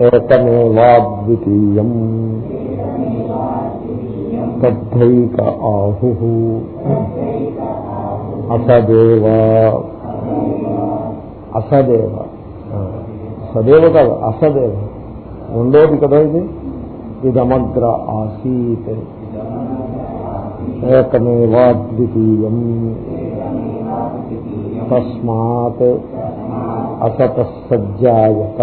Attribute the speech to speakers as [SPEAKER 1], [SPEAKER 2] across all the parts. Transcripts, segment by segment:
[SPEAKER 1] ఏకమేవాద్వితీయం తద్ధైక ఆహు. అసదేవ. అసదేవ. సదేవ కాదు అసదేవ. రెండోది కదా ఇది? ఇదమగ్ర ఆసీత్. ఏకమేవాద్వితీయం. తస్మాత్ అసత సజ్జాయత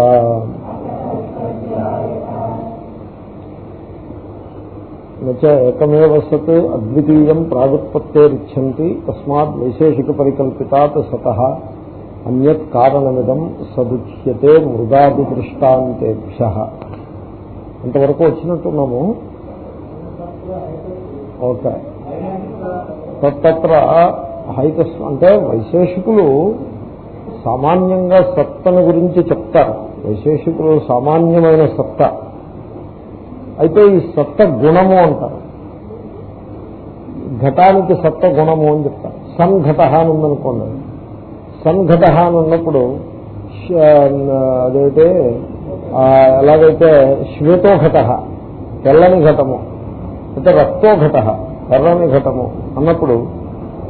[SPEAKER 1] ఏకమేవ సత్ అద్వితీయం ప్రాగుత్పత్తేరిచ్చంతి తస్మాత్ వైశేషిక పరికల్పితాత్ సత అన్యత్ కారణమిదం సదుచ్యతే మృగాది దృష్టాంతేభ్య ఇంతవరకు వచ్చినట్టున్నాము. ఓకే. తత్ర హైతస్ అంటే వైశేషికులు సామాన్యంగా సత్తను గురించి చెప్తారు. వైశేషికులు సామాన్యమైన సత్తా. అయితే ఈ సత్త గుణము అంటారు. ఘటానికి సత్త గుణము అని చెప్తారు. సంఘట అని ఉందనుకోండి. సంఘట అని ఉన్నప్పుడు అదైతే ఎలాగైతే శ్వేతోఘట తెల్లని ఘటము అయితే రక్తోఘట ఎర్రని ఘటము అన్నప్పుడు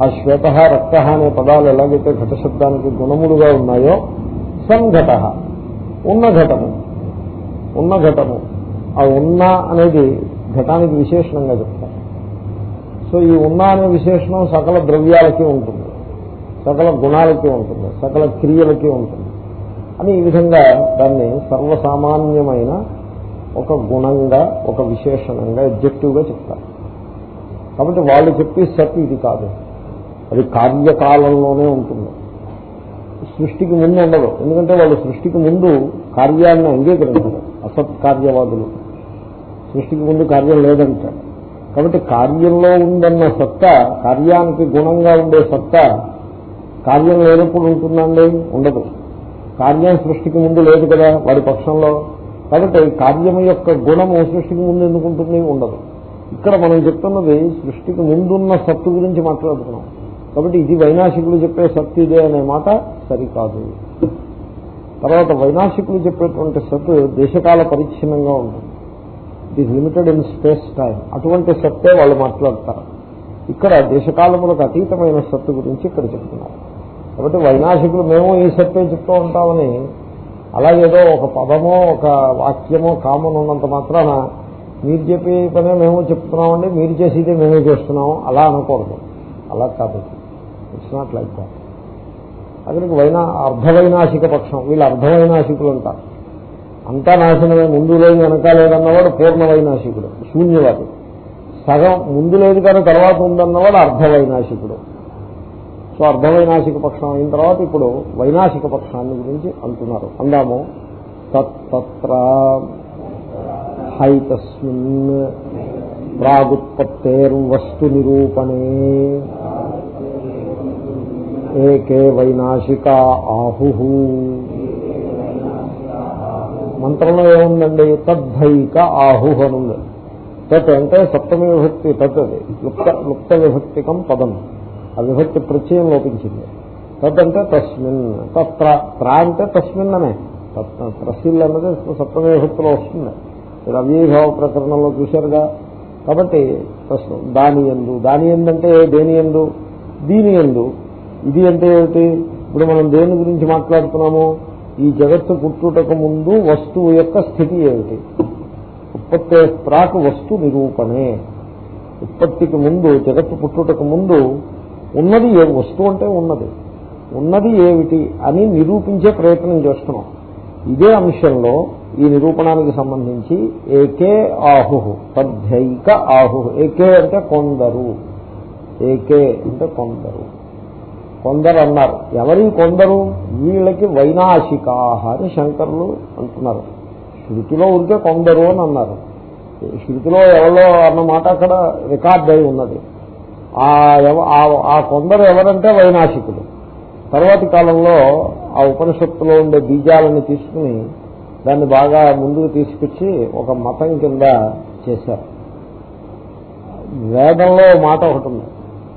[SPEAKER 1] ఆ శ్వేత రక్త అనే పదాలు ఎలాగైతే ఘట శబ్దానికి గుణములుగా ఉన్నాయో సంఘట ఉన్న ఘటము ఉన్న ఘటము. ఆ ఉన్న అనేది ఘటానికి విశేషణంగా చెప్తారు. సో ఈ ఉన్న అనే విశేషణం సకల ద్రవ్యాలకి ఉంటుంది. సకల గుణాలకి ఉంటుంది. సకల క్రియలకి ఉంటుంది. అని ఈ విధంగా దాన్ని సర్వసామాన్యమైన ఒక గుణంగా ఒక విశేషణంగా ఎగ్జెక్టివ్గా చెప్తారు. కాబట్టి వాళ్ళు చెప్పి సత్ ఇది కాదు. అది కార్యకాలంలోనే ఉంటుంది. సృష్టికి ముందు ఉండదు. ఎందుకంటే వాళ్ళు సృష్టికి ముందు కార్యాన్ని అంగీకరించరు. అసత్ కార్యవాదులు సృష్టికి ముందు కార్యం లేదంటాడు కాబట్టి కార్యంలో ఉందన్న సత్తా కార్యానికి గుణంగా ఉండే సత్తా కార్యం లేనప్పుడు ఉంటుందండి? ఉండదు. కార్యం సృష్టికి ముందు లేదు కదా వాడి పక్షంలో. కాబట్టి కార్యం యొక్క గుణము సృష్టికి ముందు ఎందుకు ఉంటుంది? ఉండదు. ఇక్కడ మనం చెప్తున్నది సృష్టికి ముందున్న సత్తు గురించి మాట్లాడుతున్నాం. కాబట్టి ఇది వైనాశికులు చెప్పే సత్తు ఇదే అనే మాట సరికాదు. తర్వాత వైనాశికులు చెప్పేటువంటి సత్తు దేశకాల పరిచ్ఛిన్నంగా ఉంటుంది. It is limited in space time అటువంటి సత్తే వాళ్ళు మాట్లాడతారు. ఇక్కడ దేశకాలములకు అతీతమైన సత్తు గురించి ఇక్కడ చెప్తున్నారు. కాబట్టి వైనాశికులు మేము ఈ సత్తే చెప్తూ ఉంటామని అలాగేదో ఒక పదమో ఒక వాక్యమో కామన్ ఉన్నంత మాత్రాన మీరు చెప్పే పనే మేము చెప్తున్నామండి మీరు చేసేదే మేమే చేస్తున్నాము అలా అనకూడదు. అలా కాదు. ఇట్స్ నాట్ లైక్ దాట్ అతనికి వైనా అర్ధవైనాశిక పక్షం వీళ్ళు అర్ధవైనాశికులు అంటారు. అంతా నాశనమే ముందు లేదు వెనక లేదన్నవాడు పూర్ణవైనాశికుడు సగం ముందు లేదు కానీ తర్వాత ఉందన్నవాడు అర్ధవైనాశికుడు. సో అర్ధవైనాశిక పక్షం అయిన తర్వాత ఇప్పుడు వైనాశిక పక్షాన్ని గురించి అంటున్నారు. అందాము తత్ర హైతస్మిన్ ప్రాగుత్పత్తేర్వస్తు నిరూపణే ఏకే వైనాశిక ఆహు. మంత్రంలో ఏముందండి? తద్ధైక ఆహు అనుంది. తత్ అంటే సప్తమి విభక్తి తత్ అది. లుప్త లుప్త విభక్తికం పదం. ఆ విభక్తి ప్రత్యయం లోపించింది. తదంటే అంటే తస్మిన్. తత్ర. త్ర అంటే తస్మిన్ అనే. త్రసిల్ అన్నది సప్తమి విభక్తిలో వస్తుంది. మీరు అవ్యయభావ ప్రకరణంలో చూశారుగా. కాబట్టి దాని ఎందు. దాని ఎందంటే దేని ఎందు? దీని ఎందు. ఇది అంటే ఏమిటి? ఇప్పుడు మనం దేని గురించి మాట్లాడుతున్నాము? ఈ జగత్తు పుట్టుటకు ముందు వస్తువు యొక్క స్థితి ఏమిటి? ఉత్పత్తి ప్రాక్ వస్తు నిరూపణే. ఉత్పత్తికి ముందు జగత్తు పుట్టుటకు ముందు ఉన్నది ఏ వస్తువు అంటే ఉన్నది. ఉన్నది ఏమిటి అని నిరూపించే ప్రయత్నం చేస్తున్నాం. ఇదే అంశంలో ఈ నిరూపణానికి సంబంధించి ఏకే ఆహు తద్ధైక ఆహు ఏకే అంటే కొందరు. ఏకే అంటే కొందరు. కొందరు అన్నారు ఎవరి కొందరు? వీళ్ళకి వైనాశికాహ అని శంకరులు అంటున్నారు. శృతిలో ఉంటే కొందరు అని అన్నారు. శృతిలో ఎవరో అన్న మాట అక్కడ రికార్డ్ అయి ఉన్నది. ఆ కొందరు ఎవరంటే వైనాశికులు. తర్వాతి కాలంలో ఆ ఉపనిషత్తులో ఉండే బీజాలను తీసుకుని దాన్ని బాగా ముందుకు తీసుకొచ్చి ఒక మతం కింద చేశారు. వేదంలో మాట ఒకటి ఉంది.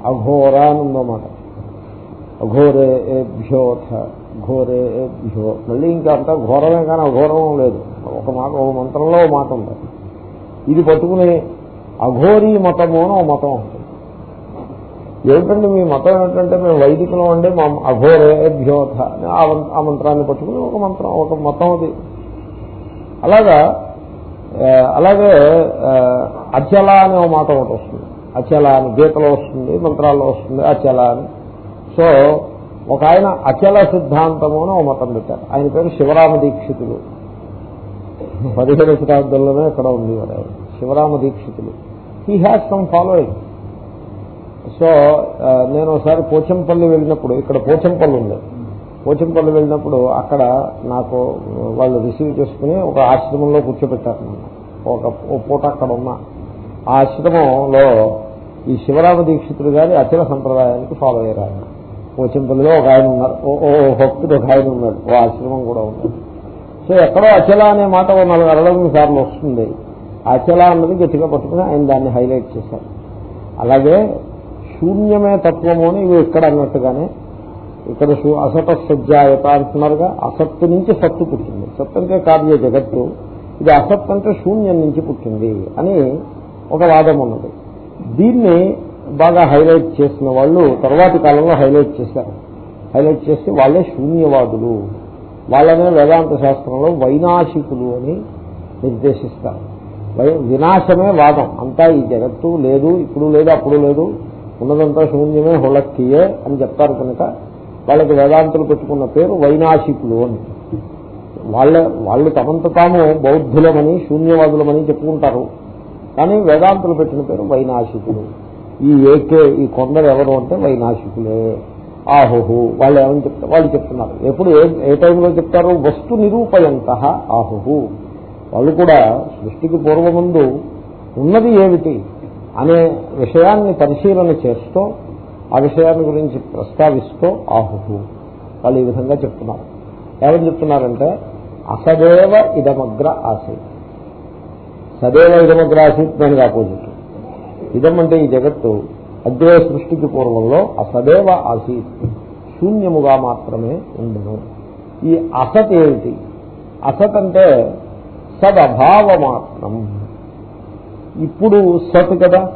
[SPEAKER 1] అఘోర అని ఉందో మాట. అఘోరే ఏభ్యోథ ఘోరేభ్యో మళ్ళీ ఇంకా అంతా ఘోరమే కానీ అఘోరం లేదు. ఒక మాట ఒక మంత్రంలో ఒక మాట ఉంది ఇది పట్టుకుని అఘోరీ మతము అని ఒక మతం ఉంటుంది. ఏమిటంటే మీ మతం ఏమిటంటే మేము వైదికులం అండి మా అఘోరేభ్యోధ అని ఆ ఆ మంత్రాన్ని పట్టుకుని ఒక మంత్రం ఒక మతం అది. అలాగా అలాగే అచల అనే ఒక మాట ఒకటి వస్తుంది. అచల అని గీతలో వస్తుంది మంత్రాల్లో వస్తుంది అచల అని. సో ఒక ఆయన అచల సిద్ధాంతము అని ఒక మతం పెట్టారు. ఆయన పేరు శివరామ దీక్షితులు. పదిహేడు శతాబ్దంలోనే ఇక్కడ ఉంది వాడు Shivarama Dikshitulu. He has some following so నేను ఒకసారి పోచంపల్లి వెళ్ళినప్పుడు ఇక్కడ పోచంపల్లి ఉంది. పోచంపల్లి వెళ్ళినప్పుడు అక్కడ నాకు వాళ్ళు రిసీవ్ చేసుకుని ఒక ఆశ్రమంలో కూర్చోబెట్టారు నన్ను. ఒక పూట అక్కడ ఉన్న ఆ ఆశ్రమంలో ఈ శివరామ దీక్షితులు గారి అచల సంప్రదాయానికి ఫాలో అయ్యారు ఆయన. పోచంపల్లిలో ఒక ఆయన ఉన్నారు. ఓ ఓ భక్తుడు ఒక ఆయన ఉన్నాడు. ఓ ఆశ్రమం కూడా ఉంది. సో ఎక్కడో అచల అనే మాట ఓ నలుగు అరవై సార్లు వస్తుంది. అచల అన్నది గట్టిగా పట్టుకుని ఆయన దాన్ని హైలైట్ చేశారు. అలాగే శూన్యమే తత్వము అని ఇవి ఇక్కడ అన్నట్టుగానే ఇక్కడ అసట సజ్జాయత అంటున్నారుగా. అసత్తు నుంచి సత్తు పుట్టింది. సత్తు అంటే కార్య జగత్తు. ఇది అసత్ అంటే శూన్యం నుంచి పుట్టింది అని ఒక వాదం ఉన్నది. దీన్ని బాగా హైలైట్ చేసిన వాళ్ళు తర్వాతి కాలంలో హైలైట్ చేశారు. హైలైట్ చేసి వాళ్ళే శూన్యవాదులు. వాళ్ళనే వేదాంత శాస్త్రంలో వైనాశికులు అని నిర్దేశిస్తారు. వై- వినాశమే వాదం. అంతా ఈ జగత్తు లేదు ఇప్పుడు లేదు అప్పుడు లేదు ఉన్నదంతా శూన్యమే హుళక్కియే అని చెప్తారు కనుక వాళ్ళకి వేదాంతులు పెట్టుకున్న పేరు వైనాశికులు అని. వాళ్ళ వాళ్ళు తమంత తాము బౌద్ధులమని శూన్యవాదులమని చెప్పుకుంటారు. కానీ వేదాంతులు పెట్టిన పేరు వైనాశికులు. ఈ ఏకే ఈ కొందరు ఎవరు అంటే వైనాశికులే. ఆహుహు. వాళ్ళు ఏమని చెప్తారు వాళ్ళు చెప్తున్నారు. ఎప్పుడు ఏ ఏ టైంలో చెప్తారు వస్తు నిరూపయంత ఆహుహు. వాళ్ళు కూడా సృష్టికి పూర్వముందు ఉన్నది ఏమిటి అనే విషయాన్ని పరిశీలన చేస్తూ ఆ విషయాన్ని గురించి ప్రస్తావిస్తూ ఆహుహు. వాళ్ళు ఈ విధంగా చెప్తున్నారు. ఏమని చెప్తున్నారంటే అసదేవ ఇదమగ్ర ఆసీత్. సదేవ ఇదమగ్ర ఆసీత్ దానికి ఆపోజిట్ ఇదం అంటే ఈ జగత్తు అగ్రే సృష్టికి పూర్వంలో అసదేవ ఆసీత్. శూన్యముగా మాత్రమే ఉండను. ఈ అసత్ ఏమిటి? అసత్ అంటే సదభావ మాత్రం. ఇప్పుడు సత్ కదా?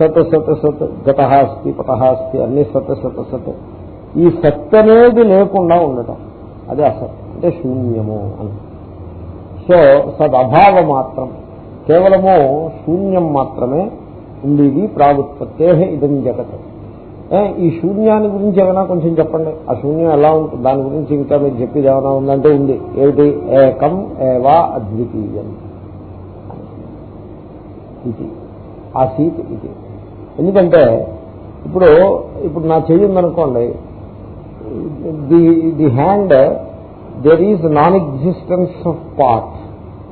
[SPEAKER 1] సత్ సత్ సత్ గత అస్తి పట అస్తి అన్ని సత్ సత్ సత్. ఈ సత్ అనేది లేకుండా ఉండటం. అది అసత్ అంటే శూన్యము అని. సో సదభావ మాత్రం. కేవలము శూన్యం మాత్రమే ఉండేది ప్రాగుత్పత్తే ఇదం జగత్. ఈ శూన్యాన్ని గురించి ఏమైనా కొంచెం చెప్పండి. ఆ శూన్యం ఎలా ఉంటుంది దాని గురించి ఇంకా మీరు చెప్పేది ఏమైనా ఉందంటే ఉంది. ఏమిటి? ఏకం ఏవా అద్వితీయం. ఇది. ఆ సీట్ ఇది. ఎందుకంటే ఇప్పుడు ఇప్పుడు నా చెయ్యి ఉందనుకోండి the the hand there is non existence of part.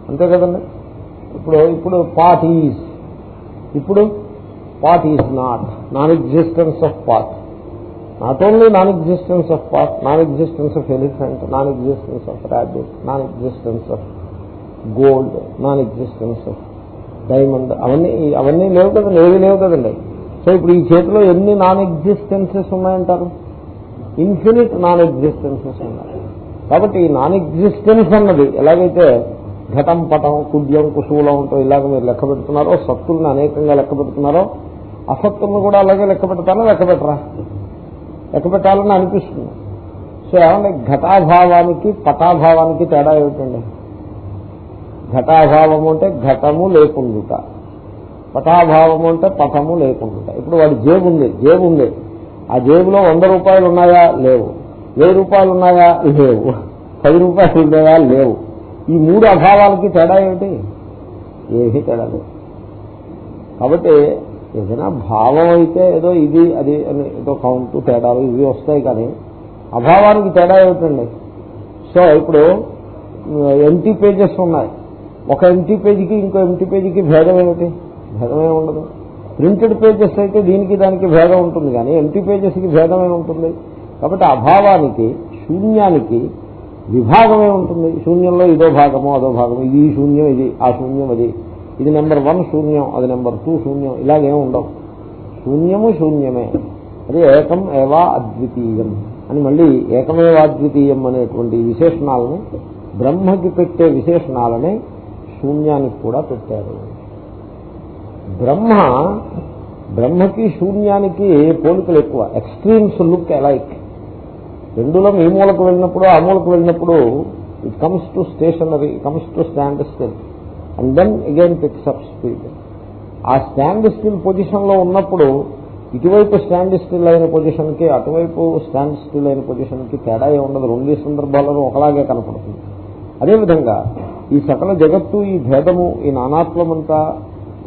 [SPEAKER 1] అంతే కదండి? ఇప్పుడు ఇప్పుడు పార్ట్ ఈజ్. ఇప్పుడు part is not non existence of part not only non existence of part non existence of elephant non existence of rabbit non existence of gold non existence of diamond అవన్నీ అవన్నీ లేవు కదండి ఏవి లేవు కదండి. So ఇప్పుడు ఈ చేతిలో ఎన్ని నాన్ ఎగ్జిస్టెన్సెస్ ఉన్నాయంటారు? ఇన్ఫినిట్ నాన్ ఎగ్జిస్టెన్సెస్ ఉన్నాయి. కాబట్టి ఈ నాన్ ఎగ్జిస్టెన్స్ అన్నది ఎలాగైతే ఘటం పటం కుడ్యం ఉంటో ఇలాగ మీరు లెక్క పెడుతున్నారో సత్తుల్ని అనేకంగా లెక్క పెడుతున్నారో అసత్తులను కూడా అలాగే లెక్క పెడతారా లెక్క పెట్టరా? లెక్క పెట్టాలని అనిపిస్తుంది. సో ఏమంటే ఘటాభావానికి పటాభావానికి తేడా ఏమిటండి? ఘటాభావము అంటే ఘటము లేకుండుట. పటాభావము అంటే పటము లేకుండుట. ఇప్పుడు వాడి జేబు ఉంది జేబు ఉంది. ఆ జేబులో వంద రూపాయలు ఉన్నాయా? లేవు. వెయ్యి రూపాయలు ఉన్నాయా? లేవు. పది రూపాయలు ఉన్నాయా? లేవు. ఈ మూడు అభావాలకి తేడా ఏమిటి? ఏమీ తేడా లేదు. కాబట్టి ఏదైనా భావం అయితే ఏదో ఇది అది అని ఏదో కౌంట్ తేడాలు ఇవి వస్తాయి కానీ అభావానికి తేడా ఏమిటండి? సో ఇప్పుడు ఎంటీ పేజెస్ ఉన్నాయి. ఒక ఎంటీ పేజీకి ఇంకో ఎంటీ పేజీకి భేదం ఏమిటి? భేదమే ఉండదు. ప్రింటెడ్ పేజెస్ అయితే దీనికి దానికి భేదం ఉంటుంది కానీ ఎంటీ పేజెస్కి భేదమే ఉంటుంది? కాబట్టి అభావానికి శూన్యానికి విభాగమే ఉంటుంది? శూన్యంలో ఇదో భాగము అదో భాగము ఇది శూన్యం ఇది ఆ శూన్యం అది. ఇది నెంబర్ వన్ శూన్యం అది నెంబర్ టూ శూన్యం ఇలాగే ఉండవు. శూన్యము శూన్యమే. అది ఏకం ఏవా అద్వితీయం. అని మళ్ళీ ఏకమేవాద్వితీయం అనేటువంటి విశేషణాలని బ్రహ్మకి పెట్టే విశేషణాలని శూన్యానికి కూడా పెట్టారు. బ్రహ్మ బ్రహ్మకి శూన్యానికి పోలికలు ఎక్కువ. ఎక్స్ట్రీమ్స్ లుక్ అలైక్ రెండులో ఈ మూలకు వెళ్ళినప్పుడు ఆ మూలకు వెళ్ళినప్పుడు it comes to stationary comes to stand still and then again picks up speed ఆ స్టాండ్ స్టిల్ పొజిషన్లో ఉన్నప్పుడు ఇటువైపు స్టాండ్ స్టిల్ అయిన పొజిషన్కి అటువైపు స్టాండ్ స్టిల్ అయిన పొజిషన్కి తేడా ఏ ఉండదు రెండు సందర్భాలను ఒకలాగే కనపడుతుంది. అదేవిధంగా ఈ సకల జగత్తు ఈ భేదము ఈ నానాత్వమంతా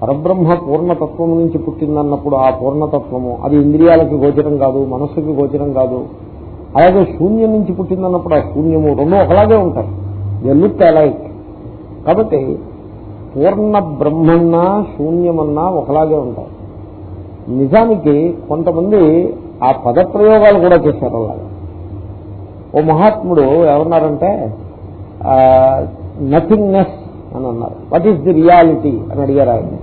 [SPEAKER 1] పరబ్రహ్మ పూర్ణతత్వం నుంచి పుట్టిందన్నప్పుడు ఆ పూర్ణతత్వము అది ఇంద్రియాలకి గోచరం కాదు మనస్సుకి గోచరం కాదు. అలాగే శూన్యం నుంచి పుట్టిందన్నప్పుడు ఆ శూన్యము రెండు ఒకలాగే ఉంటాయి. లుక్ అలైక్ కాబట్టి పూర్ణ బ్రహ్మన్నా శూన్యమన్నా ఒకలాగే ఉంటాయి. నిజానికి కొంతమంది ఆ పదప్రయోగాలు కూడా చేశారు అలాగే. ఓ మహాత్ముడు ఏమన్నారంటే నథింగ్నెస్ అని అన్నారు. వాట్ ఈస్ ది రియాలిటీ అని అడిగారు ఆయన.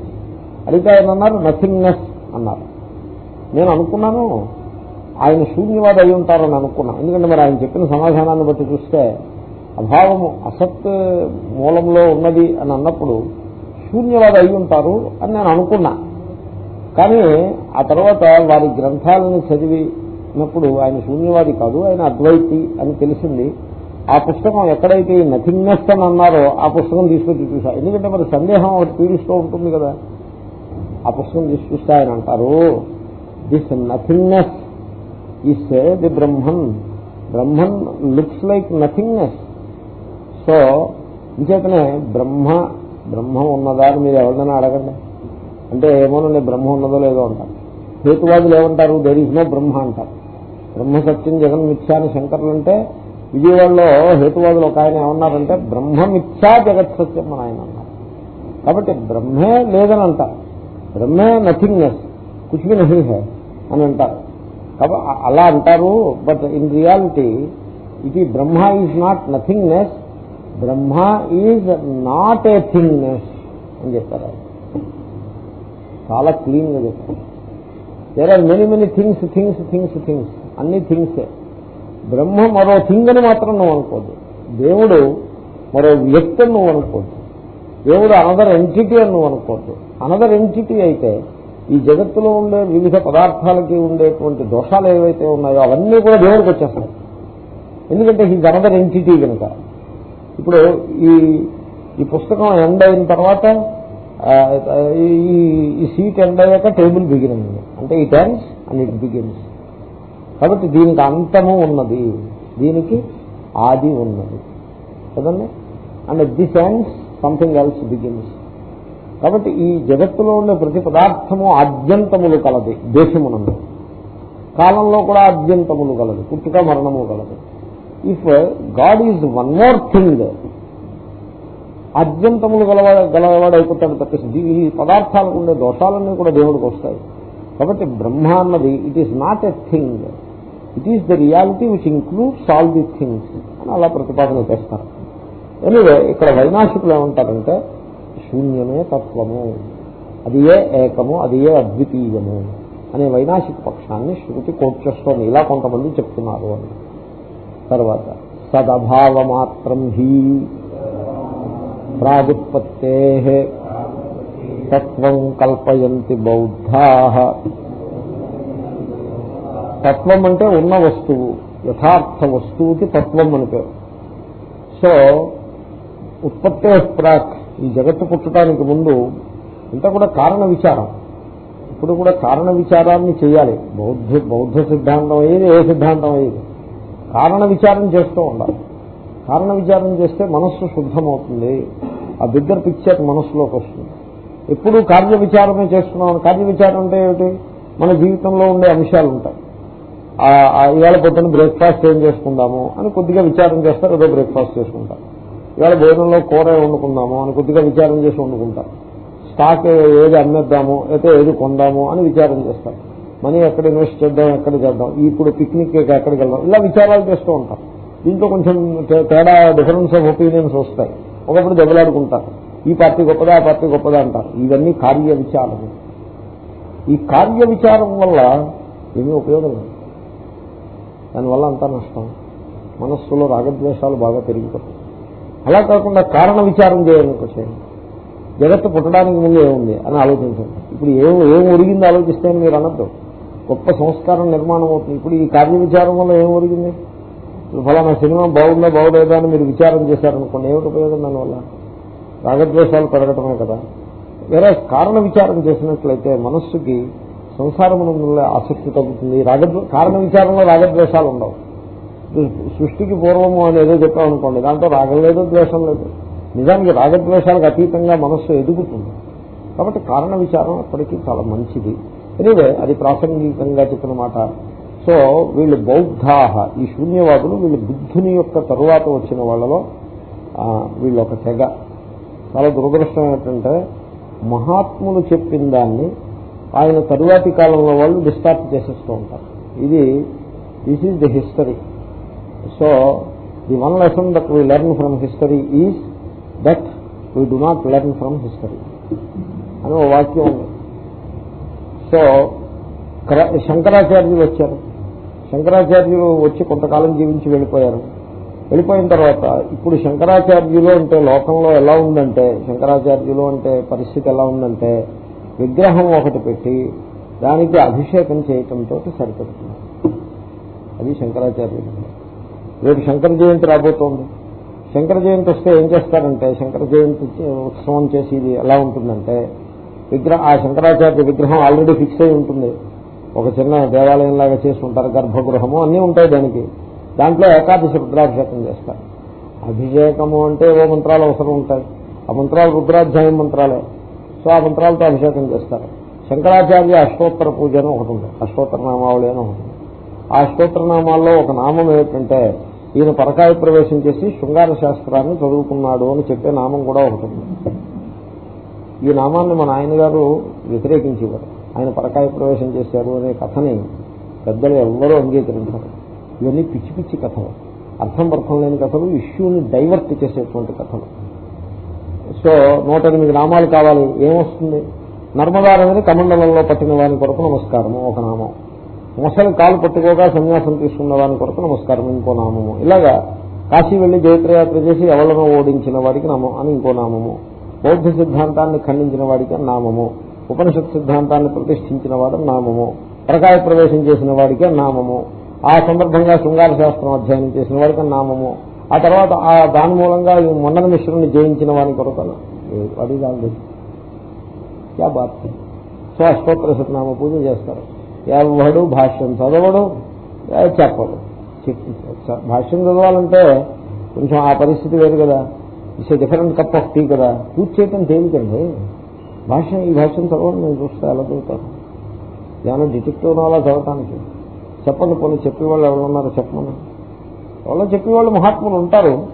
[SPEAKER 1] అడిగితే ఆయన అన్నారు నథింగ్నెస్ అన్నారు. నేను అనుకున్నాను ఆయన శూన్యవాద అయి ఉంటారని అనుకున్నాను. ఎందుకంటే మరి ఆయన చెప్పిన సమాధానాన్ని బట్టి చూస్తే అభావము అసత్ మూలంలో ఉన్నది అని అన్నప్పుడు శూన్యవాది అయి ఉంటారు అని నేను అనుకున్నా. కానీ ఆ తర్వాత వారి గ్రంథాలను చదివినప్పుడు ఆయన శూన్యవాది కాదు ఆయన అద్వైతి అని తెలిసింది. ఆ పుస్తకం ఎక్కడైతే నథింగ్నెస్ అని అన్నారో ఆ పుస్తకం తీసుకొచ్చి చూసా. ఎందుకంటే మరి సందేహం ఒకటి పీడిస్తూ ఉంటుంది కదా. ఆ పుస్తకం తీసి చూస్తే ఆయన అంటారు this nothingness is the Brahman Brahman looks like nothingness so ఇంచేతనే బ్రహ్మ బ్రహ్మం ఉన్నదా అని మీరు ఎవరినైనా అడగండి. అంటే ఏమోనండి బ్రహ్మ ఉన్నదో లేదో అంటారు. హేతువాదులు ఏమంటారు? దేర్ ఈజ్ నో బ్రహ్మ అంటారు. బ్రహ్మ సత్యం జగన్ మిథ్యా అని శంకర్లు అంటే విజయవాడలో హేతువాదులు ఒక ఆయన ఏమన్నారంటే బ్రహ్మ మిథ్యా జగత్ సత్యం అని ఆయన అన్నారు. కాబట్టి బ్రహ్మే లేదని అంటారు. బ్రహ్మే నథింగ్నెస్ కుచ్ బి నహీ హే అని అంటారు. కాబట్టి అలా అంటారు. బట్ ఇన్ రియాలిటీ ఇది Brahma is not nothingness Brahma is not a thingness అని చెప్పారు చాలా క్లీన్గా చెప్పారు. There are many many things things things things అన్ని థింగ్సే. బ్రహ్మ మరో థింగ్ అని మాత్రం నువ్వు అనుకోద్దు దేవుడు మరో వ్యక్తి అని నువ్వు అనుకోద్దు దేవుడు అనదర్ ఎంటిటీ అని నువ్వు అనుకోద్దు అనదర్ ఎంటిటీ అయితే ఈ జగత్తులో ఉండే వివిధ పదార్థాలకి ఉండేటువంటి దోషాలు ఏవైతే ఉన్నాయో అవన్నీ కూడా దేవుడికి వచ్చేస్తాయి. ఎందుకంటే ఈ అనదర్ ఎంటిటీ కనుక. ఇప్పుడు ఈ ఈ పుస్తకం ఎండ్ అయిన తర్వాత ఈ సీట్ ఎండ్ అయ్యాక టేబుల్ బిగినింది అంటే it ends and it begins. కాబట్టి దీనికి అంతము ఉన్నది. దీనికి ఆది ఉన్నది. కదండి? And this ends something else begins కాబట్టి ఈ జగత్తులో ఉండే ప్రతి పదార్థము ఆద్యంతములు కలది దేశమునందు. కాలంలో కూడా ఆద్యంతములు కలదు పుట్టుక మరణము కలదు. If God is one more thing అద్యంతములు గలవాడ గలవాడైపోతాడు తప్పిస్తుంది ఈ పదార్థాలకు ఉండే దోషాలన్నీ కూడా దేవుడికి వస్తాయి. కాబట్టి బ్రహ్మ అన్నది it is not a thing it is the reality which includes all the things అని అలా ప్రతిపాదన చేస్తారు. ఎనివే ఇక్కడ వైనాశికులు ఏమంటారంటే శూన్యమే తత్వము. అది ఏ ఏకము అది ఏ అద్వితీయము. అనే వైనాశిక పక్షాన్ని శృతి కోర్చేస్తోంది ఇలా కొంతమంది చెప్తున్నారు అని. తర్వాత సదభావమాత్రం హీ ప్రాగుత్పత్తే తత్వం కల్పయంతి బౌద్ధా తత్వం అంటే ఉన్న వస్తువు యథార్థ వస్తువుకి తత్వం అని పేరు. సో ఉత్పత్తే ప్రాక్ ఈ జగత్తు పుట్టడానికి ముందు ఇంత కూడా కారణ విచారం. ఇప్పుడు కూడా కారణ విచారాన్ని చేయాలి. బౌద్ధ బౌద్ధ సిద్ధాంతం అయ్యేది ఏ సిద్ధాంతం అయ్యేది కారణ విచారం చేస్తూ ఉండాలి. కారణ విచారం చేస్తే మనస్సు శుద్ధమవుతుంది. ఆ బిగ్గర్ పిక్చర్ మనస్సులోకి వస్తుంది. ఎప్పుడు కార్య విచారమే చేస్తున్నాం. కార్య విచారం అంటే ఏమిటి? మన జీవితంలో ఉండే అంశాలు ఉంటాయి. ఇవాళ పొద్దున్న బ్రేక్ఫాస్ట్ ఏం చేసుకుందాము అని కొద్దిగా విచారం చేస్తారు ఏదో బ్రేక్ఫాస్ట్ చేసుకుంటారు. ఇవాళ భోజనంలో కూర వండుకుందాము అని కొద్దిగా విచారం చేసి వండుకుంటారు. స్టాక్ ఏది అమ్మేద్దాము అయితే ఏది కొందాము అని విచారం చేస్తారు. మనీ ఎక్కడ ఇన్వెస్ట్ చేద్దాం ఎక్కడ చేద్దాం? ఇప్పుడు పిక్నిక్ ఎక్కడికి వెళ్దాం? ఇలా విచారాలు చేస్తూ ఉంటాం. దీంట్లో కొంచెం తేడా డిఫరెన్స్ ఆఫ్ ఒపీనియన్స్ వస్తాయి. ఒకప్పుడు దెబ్బలాడుకుంటారు. ఈ పార్టీ గొప్పదా ఆ పార్టీ గొప్పదా అంటారు. ఇవన్నీ కార్య విచారము. ఈ కార్య విచారం వల్ల ఏమీ ఉపయోగం లేదు. దానివల్ల అంతా నష్టం. మనస్సులో రాగద్వేషాలు బాగా పెరిగిపోతాయి. అలా కాకుండా కారణ విచారం చేయడానికి చేయండి జగత్తు పుట్టడానికి ముందు ఏముంది అని ఆలోచించండి. ఇప్పుడు ఏం ఏం ఒరిగిందో ఆలోచిస్తే మీరు అనద్దు. గొప్ప సంస్కారం నిర్మాణం అవుతుంది. ఇప్పుడు ఈ కార్య విచారం వల్ల ఏం ఒరిగింది? ఇప్పుడు ఫలానా సినిమా బాగుందా బాగులేదా అని మీరు విచారం చేశారనుకోండి ఏమిటి ఉపయోగం దానివల్ల? రాగద్వేషాలు పెరగటమే కదా. వేరే కారణ విచారం చేసినట్లయితే మనస్సుకి సంసారమునందులో ఆసక్తి తగ్గుతుంది. రాగద్వ కారణ విచారంలో రాగద్వేషాలు ఉండవు. సృష్టికి పూర్వము అని ఏదో చెప్పామనుకోండి దాంట్లో రాగం లేదు ద్వేషం లేదు. నిజానికి రాగద్వేషాలకు అతీతంగా మనస్సు ఎదుగుతుంది. కాబట్టి కారణ విచారం అప్పటికీ చాలా మంచిది. ఎనివే అది ప్రాసంగికంగా చెప్పిన మాట. సో వీళ్ళు బౌద్ధాహ ఈ శూన్యవాదులు వీళ్ళు బుద్ధుని యొక్క తరువాత వచ్చిన వాళ్ళలో వీళ్ళు ఒక తెగ. చాలా దురదృష్టం ఏంటంటే మహాత్ములు చెప్పిన దాన్ని ఆయన తరువాతి కాలంలో వాళ్ళు డిస్టార్ట్ చేసేస్తూ ఉంటారు. ఇది this is the history so the one lesson that we learn from history is that we do not learn from history అని ఓ వాక్యం ఉంది. సో శంకరాచార్యులు వచ్చారు. శంకరాచార్యులు వచ్చి కొంతకాలం జీవించి వెళ్ళిపోయారు. వెళ్ళిపోయిన తర్వాత ఇప్పుడు శంకరాచార్యులు అంటే లోకంలో ఎలా ఉందంటే శంకరాచార్యులు అంటే పరిస్థితి ఎలా ఉందంటే విగ్రహం ఒకటి పెట్టి దానికి అభిషేకం చేయటంతో సరిపెడుతుంది. అది శంకరాచార్యులు. రేపు శంకర జయంతి రాబోతోంది. శంకర జయంతి వస్తే ఏం చేస్తారంటే శంకర జయంతి ఉత్సవం చేసి ఇది ఎలా ఉంటుందంటే విగ్రహం ఆ శంకరాచార్య విగ్రహం ఆల్రెడీ ఫిక్స్ అయి ఉంటుంది. ఒక చిన్న దేవాలయం లాగా చేసుకుంటారు గర్భగృహము అన్నీ ఉంటాయి దానికి. దాంట్లో ఏకాదశి రుద్రాభిషేకం చేస్తారు. అభిషేకము అంటే ఏవో మంత్రాలు అవసరం ఉంటాయి. ఆ మంత్రాలు రుద్రాధ్యాయం మంత్రాలే. సో ఆ మంత్రాలతో అభిషేకం చేస్తారు. శంకరాచార్య అష్టోత్తర పూజ అని ఒకటి ఉంది. అష్టోత్తర నామావళి అని ఒకటి ఆ అష్టోత్తర నామాల్లో ఒక నామం ఏమిటంటే ఈయన పరకాయ ప్రవేశం చేసి శృంగార శాస్త్రాన్ని చదువుకున్నాడు అని చెప్పే నామం కూడా ఒకటి ఉంది. ఈ నామాన్ని మన ఆయన గారు వ్యతిరేకించేవారు. ఆయన పరకాయ ప్రవేశం చేశారు అనే కథని పెద్దలు ఎవ్వరూ అంగీకరించారు. ఇవన్నీ పిచ్చి పిచ్చి కథలు. అర్థం అర్థం లేని కథలు ఇష్యూని డైవర్ట్ చేసేటువంటి కథలు. సో నూట ఎనిమిది నామాలు కావాలి. ఏమొస్తుంది? నర్మదారమని కమండలంలో పట్టిన వాని కొరకు నమస్కారము ఒక నామం. మొసలి కాలు పట్టుకోగా సన్యాసం తీసుకున్న వాని కొరకు నమస్కారం ఇంకో నామము. ఇలాగా కాశీ వెళ్ళి జైత్రయాత్ర చేసి ఎవరినో ఓడించిన వారికి నామం అని ఇంకో నామము. బౌద్ధ సిద్ధాంతాన్ని ఖండించిన వాడికి నామము. ఉపనిషత్ సిద్ధాంతాన్ని ప్రతిష్ఠించిన వాడు నామము. ప్రకాయ ప్రవేశం చేసిన వాడికే నామము. ఆ సందర్భంగా శృంగార శాస్త్రం అధ్యయనం చేసిన వాడికి నామము. ఆ తర్వాత ఆ దాని మూలంగా ఈ మొండన మిశ్రుని జయించిన వాడిని కొరకు అది కాదు. క్యా బాత్? సో అష్టోత్తర సత్నామ పూజ చేస్తారు. ఎవడు భాష్యం చదవడు చెప్పడు. భాష్యం చదవాలంటే కొంచెం ఆ పరిస్థితి వేరు కదా. It's different cup of tea కదా. పూర్తి చేయటం తేలికండి భాష్యం ఈ భాషను చదవండి నేను చూస్తే ఎలా చదువుతాను ఏమైనా డిటెక్టివ్ అలా చదవటానికి. చెప్పండి పోనీ చెప్పేవాళ్ళు ఎవరున్నారో చెప్పమని. ఎవరో చెప్పేవాళ్ళు మహాత్ములు ఉంటారు.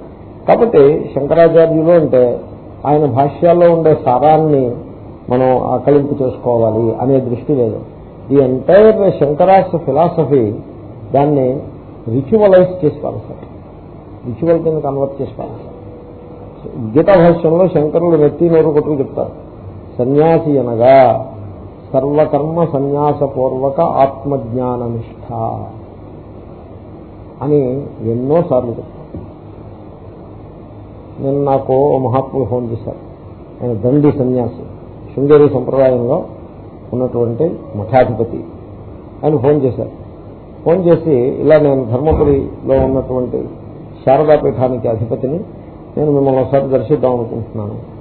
[SPEAKER 1] కాబట్టి శంకరాచార్యులు అంటే ఆయన భాష్యాల్లో ఉండే సారాన్ని మనం ఆకలింపు చేసుకోవాలి అనే దృష్టి లేదు. ఈ ఎంటైర్ శంకరాస్ ఫిలాసఫీ దాన్ని రిచువలైజ్ చేసుకోవాలి సార్. రిచువల్ కింద కన్వర్ట్ చేసుకోవాలి గీతా భాష్యంలో శంకరులు వ్యక్తి నోరు కొట్టుకు చెప్తారు. సన్యాసి అనగా సర్వకర్మ సన్యాసపూర్వక ఆత్మజ్ఞాననిష్ట అని ఎన్నోసార్లు చెప్తాను నేను నాకు మహాత్ములు ఫోన్ చేశారు. ఆయన దండి సన్యాసి. శృంగేరి సంప్రదాయంలో ఉన్నటువంటి మఠాధిపతి. ఆయన ఫోన్ చేశారు. ఫోన్ చేసి ఇలా నేను ధర్మపురిలో ఉన్నటువంటి శారదాపీఠానికి అధిపతిని నేను మిమ్మల్ని ఒకసారి దర్శిద్దాం అనుకుంటున్నాను.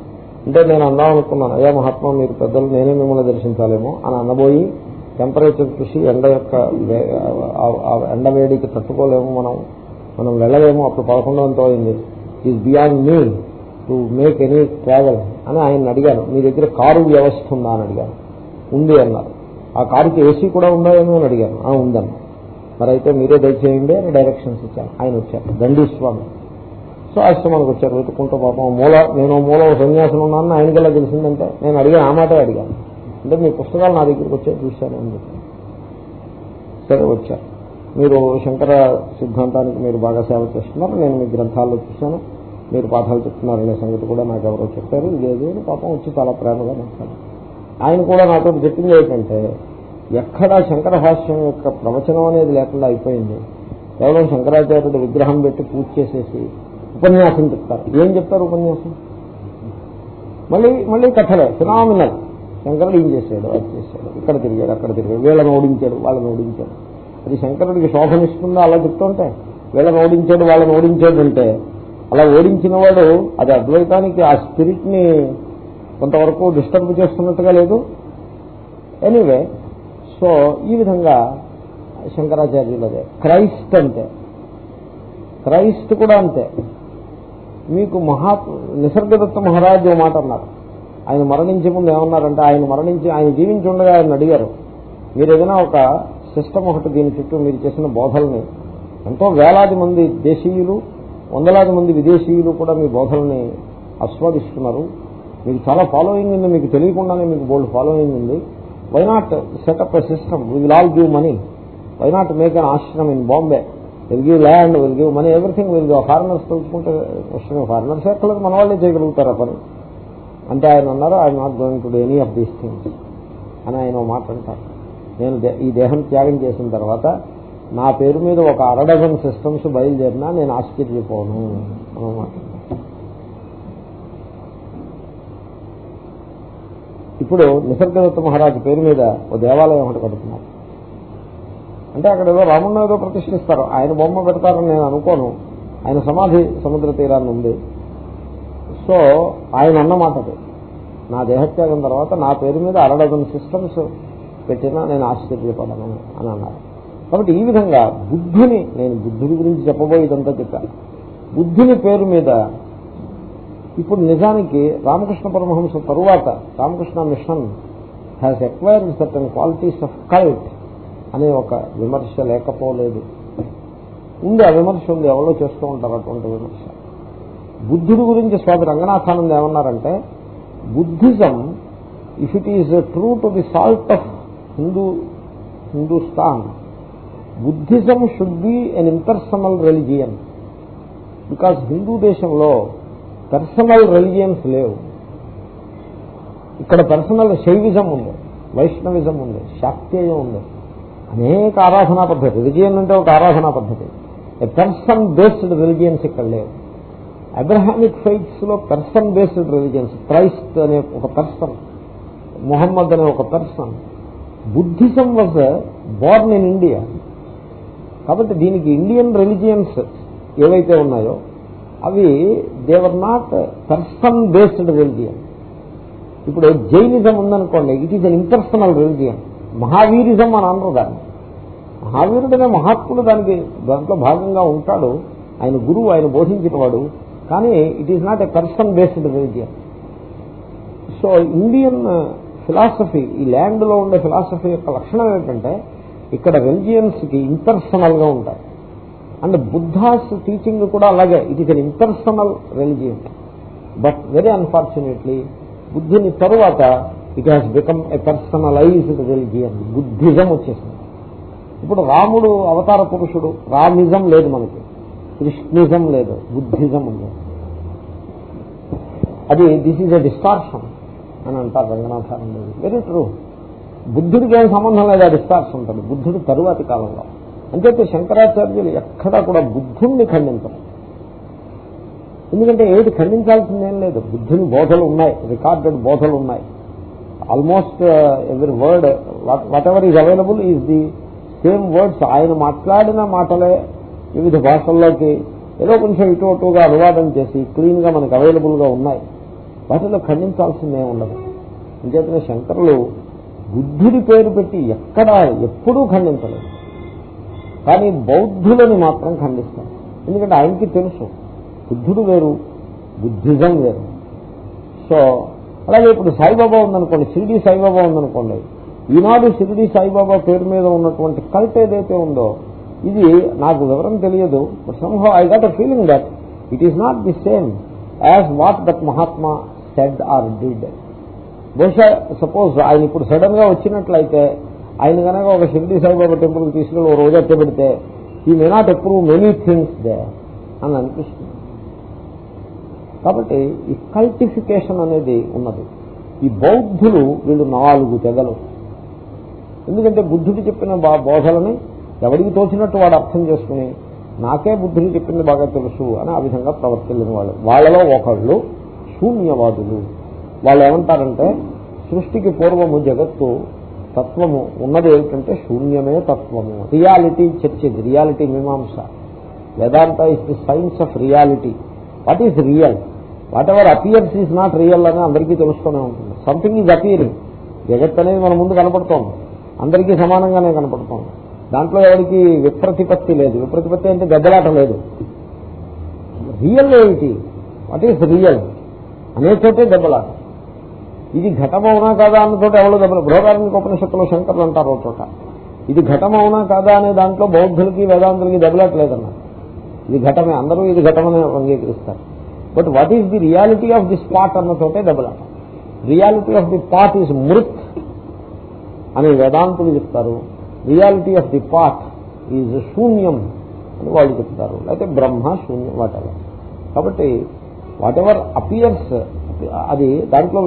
[SPEAKER 1] అంటే నేను అందాం అనుకున్నాను అయ్యా మహాత్మా మీరు పెద్దలు నేనే మిమ్మల్ని దర్శించాలేమో అని అనబోయి టెంపరేచర్ చూసి ఎండ యొక్క ఎండ వేడికి తట్టుకోలేము మనం మనం వెళ్ళలేము. అప్పుడు పదకొండవంతో అయింది. Is beyond me to make any travel అని ఆయన అడిగాను. మీ దగ్గర కారు వ్యవస్థ ఉందా? అని అడిగాను. ఉంది అన్నారు. ఆ కారుకి ఏసీ కూడా ఉందాయేమో అని అడిగాను. ఉందన్న. మరి అయితే మీరే దయచేయండి అని డైరెక్షన్స్ ఇచ్చాను. ఆయన వచ్చారు. దండీ స్వామి. సో ఆశ్రమానికి వచ్చారు వెతుక్కుంటూ పాపం మూల నేను మూల సన్యాసం ఉన్నాను ఆయనకి ఎలా తెలిసిందంటే? నేను అడిగాను ఆ మాటే అడిగాను. అంటే మీ పుస్తకాలు నా దగ్గరికి వచ్చాయి చూశాను అని సరే వచ్చారు. మీరు శంకర సిద్ధాంతానికి మీరు బాగా సేవ చేస్తున్నారు నేను మీ గ్రంథాల్లో చూశాను. మీరు పాఠాలు చెప్తున్నారనే సంగతి కూడా నాకు ఎవరో చెప్పారు. ఇదేది పాపం వచ్చి చాలా ప్రేమగా మాట్లాడారు. ఆయన కూడా నాతో చెప్పింది ఏంటంటే ఎక్కడా శంకర భాష్యం యొక్క ప్రవచనం అనేది లేకుండా అయిపోయింది. కేవలం శంకరాచార్యుడు విగ్రహం పెట్టి పూజ చేసేసి ఉపన్యాసం చెప్తారు. ఏం చెప్తారు ఉపన్యాసం? మళ్ళీ మళ్ళీ కథలే ఫినామినల్ శంకరుడు ఏం చేశాడు? అది చేశాడు. ఇక్కడ తిరిగాడు అక్కడ తిరిగాడు. వీళ్ళని ఓడించాడు వాళ్ళని ఓడించాడు. అది శంకరుడికి శోభనిస్తుందా అలా చెప్తుంటే వీళ్ళని ఓడించాడు వాళ్ళని ఓడించాడు అంటే అలా ఓడించిన వాడు అది అద్వైతానికి ఆ స్పిరిట్ని కొంతవరకు డిస్టర్బ్ చేస్తున్నట్టుగా లేదు. ఎనీవే సో ఈ విధంగా శంకరాచార్యులదే క్రైస్ట్ అంతే క్రైస్ట్ కూడా అంతే. మీకు మహా నిసర్గదత్త మహారాజు మాట అన్నారు ఆయన మరణించే ముందు ఏమన్నారంటే ఆయన మరణించి ఆయన జీవించి ఉండగా ఆయన అడిగారు మీరు ఏదైనా ఒక సిస్టమ్ ఒకటి దీని చుట్టూ మీరు చేసిన బోధల్ని ఎంతో వేలాది మంది దేశీయులు వందలాది మంది విదేశీయులు కూడా మీ బోధల్ని ఆస్వాదిస్తున్నారు. మీకు చాలా ఫాలోయింగ్ ఉంది మీకు తెలియకుండానే మీకు బోల్డ్ ఫాలోయింగ్ ఉంది. Why not set up a system we will all give money why not make an ashram in Bombay will give land will give money everything will give foreigners తెలుసుకుంటే వస్తున్న foreigners ఎక్కడ మన వాళ్ళే చేయగలుగుతారు ఆ పని? అంటే ఆయన అన్నారు I not going to do any of these things అని ఆయన మాట అంటారు. నేను దే- ఈ దేహం త్యాగం చేసిన తర్వాత నా పేరు మీద ఒక అరడజన్ సిస్టమ్స్ బయలుదేరినా నేను ఆశ్చర్యపోను అనమాట ఇప్పుడు నిసర్గదత్త మహారాజు పేరు మీద ఓ దేవాలయం ఒకటి కడుతున్నారు. అంటే అక్కడ ఏదో రాముడిని ఏదో ప్రతిష్ఠిస్తారు. ఆయన బొమ్మ పెడతారని నేను అనుకోను. ఆయన సమాధి సముద్ర తీరాన్ని ఉంది. సో ఆయన అన్నమాట అది. నా దేహత్యాగం తర్వాత నా పేరు మీద అరడజన్ సిస్టమ్స్ పెట్టినా నేను ఆశ్చర్యపడను అని అన్నారు. కాబట్టి ఈ విధంగా బుద్ధిని నేను బుద్ధుడి గురించి చెప్పబోయేదంతా చెప్పాను బుద్ధిని పేరు మీద ఇప్పుడు నిజానికి రామకృష్ణ పరమహంస తరువాత Ramakrishna mission has acquired certain qualities of cult అనే ఒక విమర్శ లేకపోలేదు. ఉంది ఆ విమర్శ ఉంది. ఎవరో చేస్తూ ఉంటారు అటువంటి విమర్శ. బుద్ధుడి గురించి స్వామి రంగనాథానంద్ ఏమన్నారంటే Buddhism if it is true to the salt of Hindu Hindustan Buddhism should be an impersonal religion because Hindu దేశంలో పర్సనల్ రెలిజియన్స్ లేవు. ఇక్కడ పర్సనల్ శైవిజం ఉంది వైష్ణవిజం ఉంది శాక్తేయం ఉంది. అనేక ఆరాధనా పద్ధతి రిలిజియన్ అంటే ఒక ఆరాధనా పద్ధతి. పెర్సన్ బేస్డ్ రిలిజియన్స్ ఇక్కడ లేవు. అబ్రహామిక్ ఫైట్స్లో పెర్సన్ బేస్డ్ రిలిజియన్స్ క్రైస్ట్ అనే ఒక పెర్సన్ మొహమ్మద్ అనే ఒక person Buddhism was born in India కాబట్టి దీనికి ఇండియన్ రిలిజియన్స్ ఏవైతే ఉన్నాయో అవి they're not person based religion ఇప్పుడు జైనిజం ఉందనుకోండి it is an impersonal religion Mahavirism అని అనరు దాన్ని. మహావీరుడనే మహాత్ముడు దానికి దాంట్లో భాగంగా ఉంటాడు. ఆయన గురువు ఆయన బోధించిన వాడు కానీ it is not a person based religion so Indian philosophy ఈ ల్యాండ్లో ఉండే ఫిలాసఫీ యొక్క లక్షణం ఏంటంటే ఇక్కడ రిలిజియన్స్కి ఇంపర్సనల్గా ఉంటాయి. అండ్ బుద్ధాస్ టీచింగ్ కూడా అలాగే. It is an impersonal religion but very unfortunately బుద్ధిని తరువాత it has become a personalized religion Buddhism వచ్చేసింది. ఇప్పుడు రాముడు అవతార పురుషుడు రామిజం లేదు మనకి. కృష్ణిజం లేదు బుద్ధిజం ఉంది. అది దిస్ ఈజ్ ఎ డిస్టార్షన్ అని అంటారు రంగనాథానంద వెరీ ట్రూ బుద్ధుడికి ఏం సంబంధం లేదు ఆ డిస్టార్షన్ ఉంటుంది. బుద్ధుడు తరువాతి కాలంలో. అంచేతే శంకరాచార్యులు ఎక్కడా కూడా బుద్ధుణ్ణి ఖండించరు. ఎందుకంటే ఏది ఖండించాల్సిందేం లేదు. బుద్ధుని బోధలు ఉన్నాయి రికార్డెడ్ బోధలు ఉన్నాయి. Almost every word whatever is available is the same words ఆయన మాట్లాడిన మాటలే వివిధ భాషల్లోకి ఏదో కొంచెం ఇటు అటుగా అనువాదం చేసి క్లీన్గా మనకు అవైలబుల్గా ఉన్నాయి. వాటిలో ఖండించాల్సిందే ఉండదు. అంచేతనే శంకరులు బుద్ధుడి పేరు పెట్టి ఎక్కడా ఎప్పుడూ ఖండించలేదు. కానీ బౌద్ధులని మాత్రం ఖండిస్తారు. ఎందుకంటే ఆయనకి తెలుసు బుద్ధుడు వేరు బుద్ధిజం వేరు. సో అలాగే ఇప్పుడు సాయిబాబా ఉందనుకోండి షిరిడి సాయిబాబా ఉందనుకోండి. ఈనాడు షిరిడి సాయిబాబా పేరు మీద ఉన్నటువంటి కల్ట్ ఏదైతే ఉందో ఇది నాకు వివరం తెలియదు but somehow I got a feeling that it is not the same as what that Mahatma said or did బహుశా సపోజ్ ఆయన ఇప్పుడు సడన్గా వచ్చినట్లయితే ఆయన కనుక ఒక షిరిడి సాయిబాబా టెంపుల్ తీసుకెళ్ళి ఓ రోజు అట్టబెడితే ఈ may not approve many things they అని అనిపిస్తుంది. కాబట్టి ఈ కల్టిఫికేషన్ అనేది ఉన్నది. ఈ బౌద్ధులు వీళ్ళు నాలుగు తెగలు. ఎందుకంటే బుద్ధుడు చెప్పిన బా- బోధలని ఎవడికి తోచినట్టు వాడు అర్థం చేసుకుని నాకే బుద్ధుడు చెప్పింది బాగా తెలుసు అని ఆ విధంగా ప్రవర్తిల్లిన వాళ్ళు. వాళ్ళలో ఒకళ్ళు శూన్యవాదులు. వాళ్ళు ఏమంటారంటే సృష్టికి పూర్వము జగత్తు తత్వము ఉన్నది ఏమిటంటే శూన్యమే తత్వము. రియాలిటీ చర్చ ఇది reality Mimamsa. Vedanta is the science of reality. What is real? Whatever appears is not real అని అందరికీ తెలుస్తూనే ఉంటుంది. Something is appearing. జగత్ అనేది మన ముందు కనపడుతోంది. అందరికీ సమానంగానే కనపడుతోంది. దాంట్లో ఎవరికి విప్రతిపత్తి లేదు. విప్రతిపత్తి అంటే గద్దలాట లేదు. రియల్ ఏమిటి? What is real? అనే చోటే దెబ్బలాట. ఇది ఘటమవునా కాదా అన్న చోట ఎవరు దెబ్బలు బృహదార్మిక ఉపనిషత్తులో శంకర్లు అంటారు చోట. ఇది ఘటమవునా కాదా అనే దాంట్లో బౌద్ధులకి వేదాంతులకి దెబ్బలాట్లేదన్నారు ఇది ఘటమే. అందరూ ఇది ఘటమనే అంగీకరిస్తారు. But what is the reality of the spot అన్న చోటే దెబ్బలాట reality of the pot is మృత్ అని వేదాంతులు చెప్తారు. Reality of the pot is శూన్యం అని వాళ్ళు చెప్తారు. లేకపోతే బ్రహ్మ శూన్యం వాటెవర్ కాబట్టి వాట్ ఎవర్ అపియర్స్ అది దాంట్లో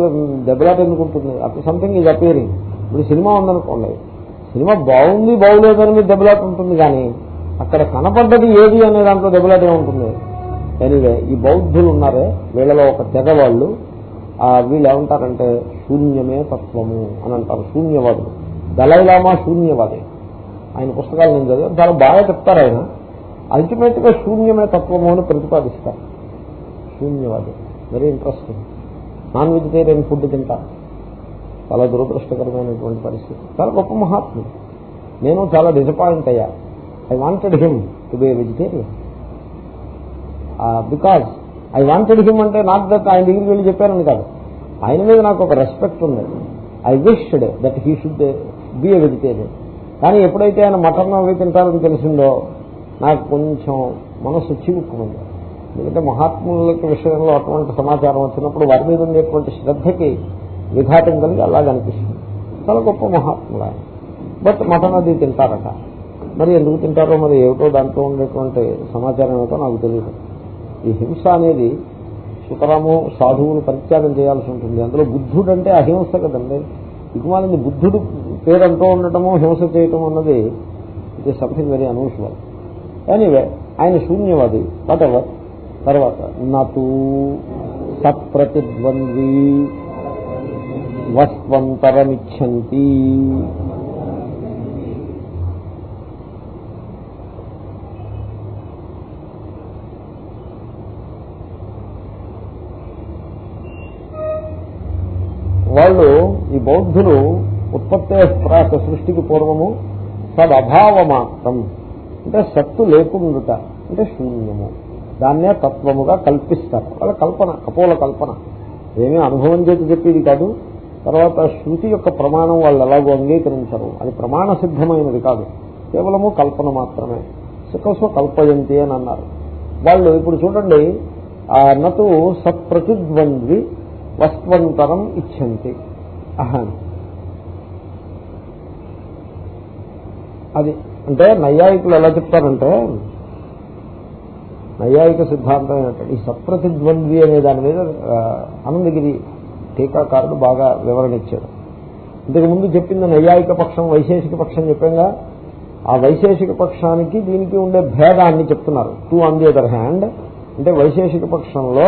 [SPEAKER 1] దెబ్బలాట ఎందుకు ఉంటుంది? సంథింగ్ ఈజ్ అపియరింగ్ ఇప్పుడు సినిమా ఉందనుకోండి. సినిమా బాగుంది బాగులేదని మీరు దెబ్బలాట ఉంటుంది కానీ అక్కడ కనపడ్డది ఏది అనే దాంట్లో దెబ్బలాటే ఉంటుంది ఎనీవే ఈ బౌద్ధులు ఉన్నారే వీళ్ళలో ఒక తెగ వాళ్ళు ఆ వీళ్ళు ఏమంటారంటే శూన్యమే తత్వము అని అంటారు. శూన్యవాదులు. దళైలామా శూన్యవాది. ఆయన పుస్తకాలు నేను చదివాను. చాలా బాగా చెప్తారు ఆయన. అల్టిమేట్గా శూన్యమే తత్వము అని ప్రతిపాదిస్తారు. శూన్యవాది. Very interesting non vegetarian food తింటారు చాలా దురదృష్టకరమైనటువంటి పరిస్థితి. చాలా గొప్ప మహాత్ముడు. నేను చాలా డిసప్పాయింట్ అయ్యా. I wanted him to be vegetarian because I wanted him అంటే నాట్ దట్ ఆయన దగ్గరికి వెళ్ళి చెప్పానని కాదు. ఆయన మీద నాకు ఒక రెస్పెక్ట్ ఉంది. I wished that he should be a vegetarian కానీ ఎప్పుడైతే ఆయన మటన్ అవి తింటారని తెలిసిందో నాకు కొంచెం మనస్సు చివుక్కుమంది. ఎందుకంటే మహాత్ములకి విషయంలో అటువంటి సమాచారం వచ్చినప్పుడు వారి మీద ఉండేటువంటి శ్రద్ధకి విఘాతం కలిగి అలాగ అనిపిస్తుంది. చాలా గొప్ప మహాత్ములు ఆయన. బట్ మటన్ అది తింటారట. మరి ఎందుకు తింటారో మరి ఏమిటో దాంట్లో ఉండేటువంటి సమాచారం ఏమిటో నాకు తెలియదు. ఈ హింస అనేది సుతరాము సాధువులు పరిత్యాగం చేయాల్సి ఉంటుంది. అందులో బుద్ధుడు అంటే అహింస కదండి. దిగుమాలింది బుద్ధుడు పేరు అంటూ ఉండటము హింస చేయటం అన్నది it is something very unusual anyway ఆయన శూన్యవాది. వాట్ ఎవర్ తర్వాత నతు సత్ప్రతిద్వంద్వీ వస్వంతరమిచ్చంతి వాళ్ళు ఈ బౌద్ధులు ఉత్పత్తి ప్రాక సృష్టికి పూర్వము సదభావ మాత్రం అంటే సత్తు లేకుండుట. అంటే శూన్యము. దాన్నే తత్వముగా కల్పిస్తారు. వాళ్ళ కల్పన కపోల కల్పన. ఏమీ అనుభవం చేతి చెప్పేది కాదు. తర్వాత శృతి యొక్క ప్రమాణం వాళ్ళు ఎలాగో అంగీకరించరు. అది ప్రమాణ సిద్ధమైనది కాదు. కేవలము కల్పన మాత్రమే. సుఖస్వ కల్పయంతి అని అన్నారు. వాళ్ళు ఇప్పుడు చూడండి ఆ నటు సత్ప్రతిద్వంద్వి వస్త్వంతరం ఇచ్చంతి అహం అది అంటే నైయాయికులు ఎలా చెప్తారంటే నైయాయిక సిద్ధాంతం ఏంటంటే ఈ సప్రతిద్వంద్వి అనే దాని మీద ఆనందగిరి టీకాకారుడు బాగా వివరణ ఇచ్చాడు. ఇంతకు ముందు చెప్పింది నైయాయిక పక్షం వైశేషిక పక్షం చెప్పాగా ఆ వైశేషిక పక్షానికి దీనికి ఉండే భేదాన్ని చెప్తున్నారు. Two on the other hand అంటే వైశేషిక పక్షంలో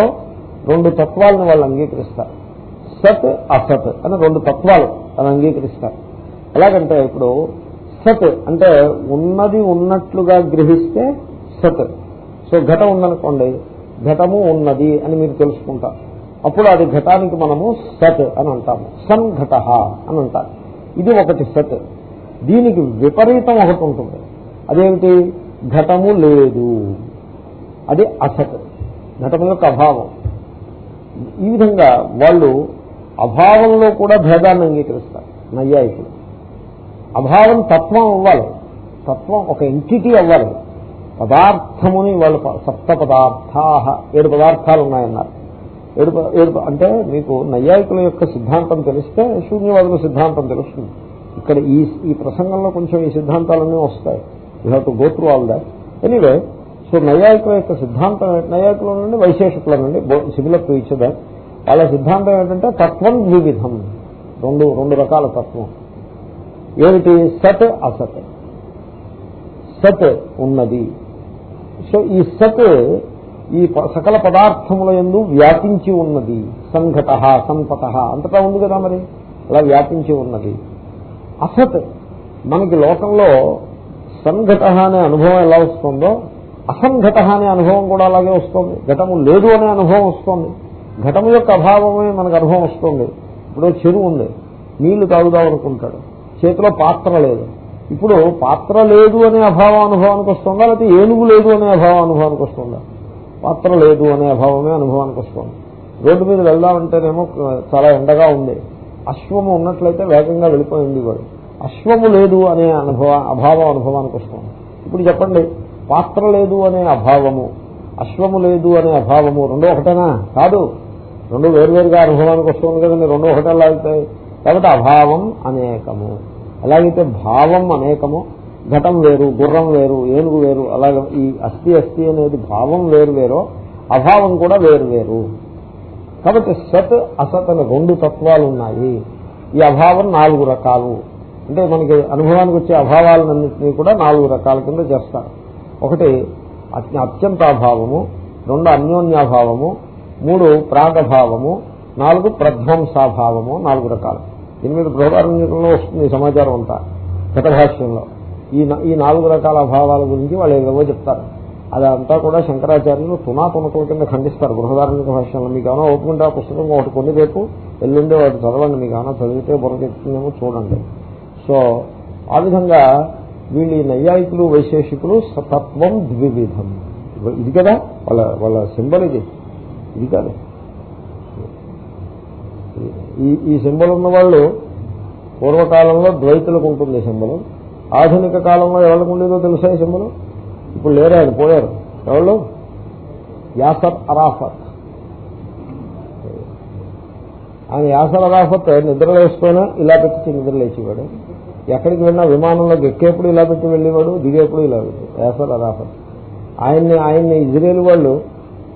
[SPEAKER 1] రెండు తత్వాలను వాళ్ళు అంగీకరిస్తారు. సత్ అసత్ అని రెండు తత్వాలు అని అంగీకరిస్తారు. ఎలాగంటే ఇప్పుడు సత్ అంటే ఉన్నది ఉన్నట్లుగా గ్రహిస్తే సత్. సో ఘటం ఉందనుకోండి ఘటము ఉన్నది అని మీరు తెలుసుకుంటారు. అప్పుడు అది ఘటానికి మనము సత్ అని అంటాము. సన్ ఘట అని అంటారు. ఇది ఒకటి సత్. దీనికి విపరీతం ఒకటి ఉంటుంది. అదేమిటి? ఘటము లేదు. అది అసత్. ఘటము యొక్క అభావం. ఈ విధంగా వాళ్ళు అభావంలో కూడా భేదాన్ని అంగీకరిస్తారు. నైయాయికులు అభావం తత్వం అవ్వాలి. తత్వం ఒక ఎంటిటీ అవ్వాలి. పదార్థముని వాళ్ళు సప్త పదార్థా ఏడు పదార్థాలు ఉన్నాయన్నారు. ఏడు ఏడు అంటే మీకు నైయాయికుల యొక్క సిద్ధాంతం తెలిస్తే శూన్యవాదుల సిద్ధాంతం తెలుస్తుంది. ఇక్కడ ఈ ఈ ప్రసంగంలో కొంచెం ఈ సిద్ధాంతాలన్నీ వస్తాయి. You have to go through all that anyway so నైయాయికుల యొక్క సిద్ధాంతం నైయాయికుల నుండి వైశేషికుల నుండి సిమిలర్ టు ఇచ్చదా. వాళ్ళ సిద్ధాంతం ఏంటంటే తత్వం ద్విధం రెండు రెండు రకాల తత్వం. ఏమిటి? సత్ అసత్. సత్ ఉన్నది. సో ఈ సత్ ఈ ప- సకల పదార్థముల ఎందు వ్యాపించి ఉన్నది. సంఘట సంపత. అంతటా ఉంది కదా మరి? అలా వ్యాపించి ఉన్నది. అసత్ మనకి లోకంలో సంఘట అనే అనుభవం ఎలా వస్తుందో అసంఘట అనే అనుభవం కూడా అలాగే వస్తుంది. ఘటము లేదు అనే అనుభవం వస్తుంది. ఘటము యొక్క అభావమే మనకు అనుభవం వస్తుంది. ఇప్పుడు చెరువు ఉంది. నీళ్ళు తాగుదాం అనుకుంటాడు. చేతిలో పాత్ర లేదు. ఇప్పుడు పాత్ర లేదు అనే అభావం అనుభవానికి వస్తుందా? లేకపోతే ఏనుగు లేదు అనే అభావం అనుభవానికి వస్తుందా? పాత్ర లేదు అనే అభావమే అనుభవానికి వస్తుంది. రోడ్డు మీద వెళ్దామంటేనేమో చాలా ఎండగా ఉంది. అశ్వము ఉన్నట్లయితే వేగంగా వెళ్ళిపోయింది వాడు. అశ్వము లేదు అనే అనుభవ అభావం అనుభవానికి వస్తుంది. ఇప్పుడు చెప్పండి పాత్ర లేదు అనే అభావము అశ్వము లేదు అనే అభావము రెండు ఒకటేనా? కాదు. రెండు వేరువేరుగా అనుభవానికి వస్తుంది కదండి రెండు ఒకటే అవుతాయి. కాబట్టి అభావం అనేకము. ఎలాగైతే భావం అనేకము ఘటం వేరు గుర్రం వేరు ఏనుగు వేరు అలాగే ఈ అస్థి అస్థి అనేది భావం వేరు వేరో అభావం కూడా వేరు వేరు. కాబట్టి సత్ అసత్ అనే రెండు తత్వాలు ఉన్నాయి. ఈ అభావం నాలుగు రకాలు. అంటే మనకి అనుభవానికి వచ్చే అభావాలన్నింటినీ కూడా నాలుగు రకాల కింద చేస్తారు. ఒకటి అత్యంతాభావము రెండు అన్యోన్యాభావము మూడు ప్రాగభావము నాలుగు ప్రధ్వంసాభావము నాలుగు రకాలు. దీని మీద బృహదారంలో వస్తుంది సమాచారం అంతా గతభాష్యంలో ఈ ఈ నాలుగు రకాల అభావాల గురించి వాళ్ళు ఏవేవో చెప్తారు. అదంతా కూడా శంకరాచార్యులు తునా తునకుల కింద ఖండిస్తారు. బృహదారణ్య భాష్యంలో మీకు ఏమైనా ఓపుకుంటే ఆ పుస్తకం ఒకటి కొన్ని రేపు ఎల్లుండే వాటి చదవండి మీకు ఏమైనా చదివితే బుర్రకెత్తుందేమో చూడండి. సో ఆ విధంగా వీళ్ళు ఈ నైయాయికులు వైశేషికులు సతత్వం ద్వివిధం. ఇది కదా వాళ్ళ వాళ్ళ సింబల్ ఇది. ఇది కాదు. ఈ ఈ సింబల్ ఉన్న వాళ్ళు పూర్వకాలంలో ద్వైతులకు ఉంటుంది సింబల్. ఆధునిక కాలంలో ఎవరికి ఉండేదో తెలుసా ఈ సింబల్? ఇప్పుడు లేరు ఆయన పోయారు. ఎవరు యాసర్ అరాఫత్. ఆయన యాసర్ అరాఫత్ నిద్రలేసిపోయినా ఇలా పెట్టి నిద్రలేచేవాడు. ఎక్కడికి వెళ్ళినా విమానంలో ఎక్కేప్పుడు ఇలా పెట్టి వెళ్ళేవాడు దిగేప్పుడు ఇలా పెట్టి యాసర్ అరాఫత్ ఆయన్ని ఆయన్ని ఇజ్రాయేల్ వాళ్ళు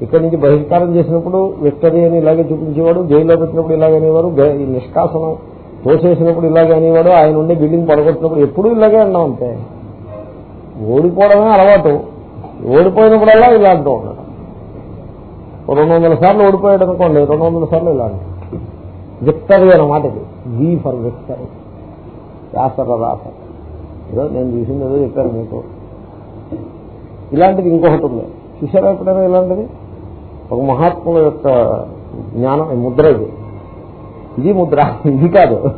[SPEAKER 1] ఇక్కడి నుంచి బహిష్కారం చేసినప్పుడు విక్టరీ అని ఇలాగే చూపించేవాడు జైల్లో పెట్టినప్పుడు ఇలాగే అనేవారు నిష్కాసనం తోసేసినప్పుడు ఇలాగే అనేవాడు ఆయన ఉండే బిల్డింగ్ పడగొట్టినప్పుడు ఎప్పుడూ ఇలాగే అన్నాం అంతే. ఓడిపోవడమే అలవాటు. ఓడిపోయినప్పుడల్లా ఇలా అంటూ ఉన్నాడు. రెండు వందల సార్లు ఓడిపోయాడు అనుకోండి రెండు వందల సార్లు ఇలా అంటాడు. విక్టరీ అన్నమాట ఇది. వి ఫర్ విక్టరీ యాసర రాసర్ ఏదో నేను చూసింది ఏదో చెప్పాను మీకు. ఇలాంటిది ఇంకొకటి ఉంది. చూసారా ఎప్పుడైనా ఇలాంటిది? ఒక మహాత్ముల యొక్క జ్ఞానం ముద్ర ఇది. ఇది ముద్ర ఇది కాదు.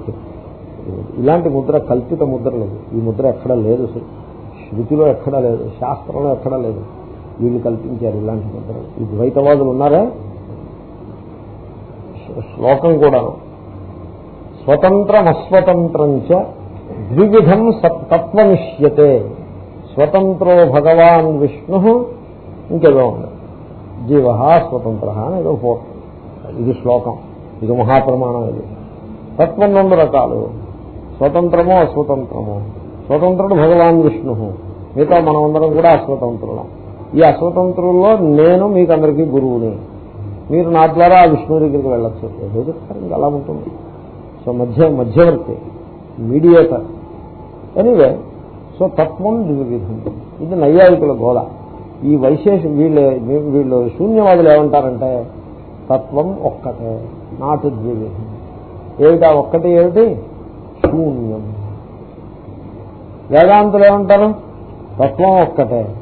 [SPEAKER 1] ఇలాంటి ముద్ర కల్పిత ముద్ర లేదు. ఈ ముద్ర ఎక్కడా లేదు. శృతిలో ఎక్కడా లేదు. శాస్త్రంలో ఎక్కడా లేదు. వీళ్ళు కల్పించారు ఇలాంటి ముద్రలు. ఈ ద్వైతవాదులు ఉన్నారా? శ్లోకం కూడా స్వతంత్రం అస్వతంత్రం చ ద్విధం సత్- తత్వమిష్యతే. స్వతంత్రో భగవాన్ విష్ణు ఇంకేదో ఉంది జీవ స్వతంత్ర అని ఏదో ఇది శ్లోకం. ఇది మహాప్రమాణం ఇది. తత్వం రెండు రకాలు. స్వతంత్రము అస్వతంత్రము. స్వతంత్రుడు భగవాన్ విష్ణు. మిగతా మనమందరం కూడా అస్వతంత్రులం. ఈ అస్వతంత్రుల్లో నేను మీకందరికీ గురువుని. మీరు నా ద్వారా ఆ విష్ణు దగ్గరికి వెళ్ళచ్చు. ఏదో చెప్తారు ఇంకా అలా ఉంటుంది. సో మధ్య మధ్యవర్తి. మీడియేటర్. ఎనీవే సో తత్వం ద్వివిధం ఇది నైయాయికుల గోళ. ఈ వైశేష వీళ్ళు వీళ్ళు శూన్యవాదులు ఏమంటారంటే తత్వం ఒక్కటే నాటు ద్విధం ఏమిటా ఒక్కటి ఏమిటి? శూన్యం. వేదాంతులు ఏమంటారు? తత్వం ఒక్కటే.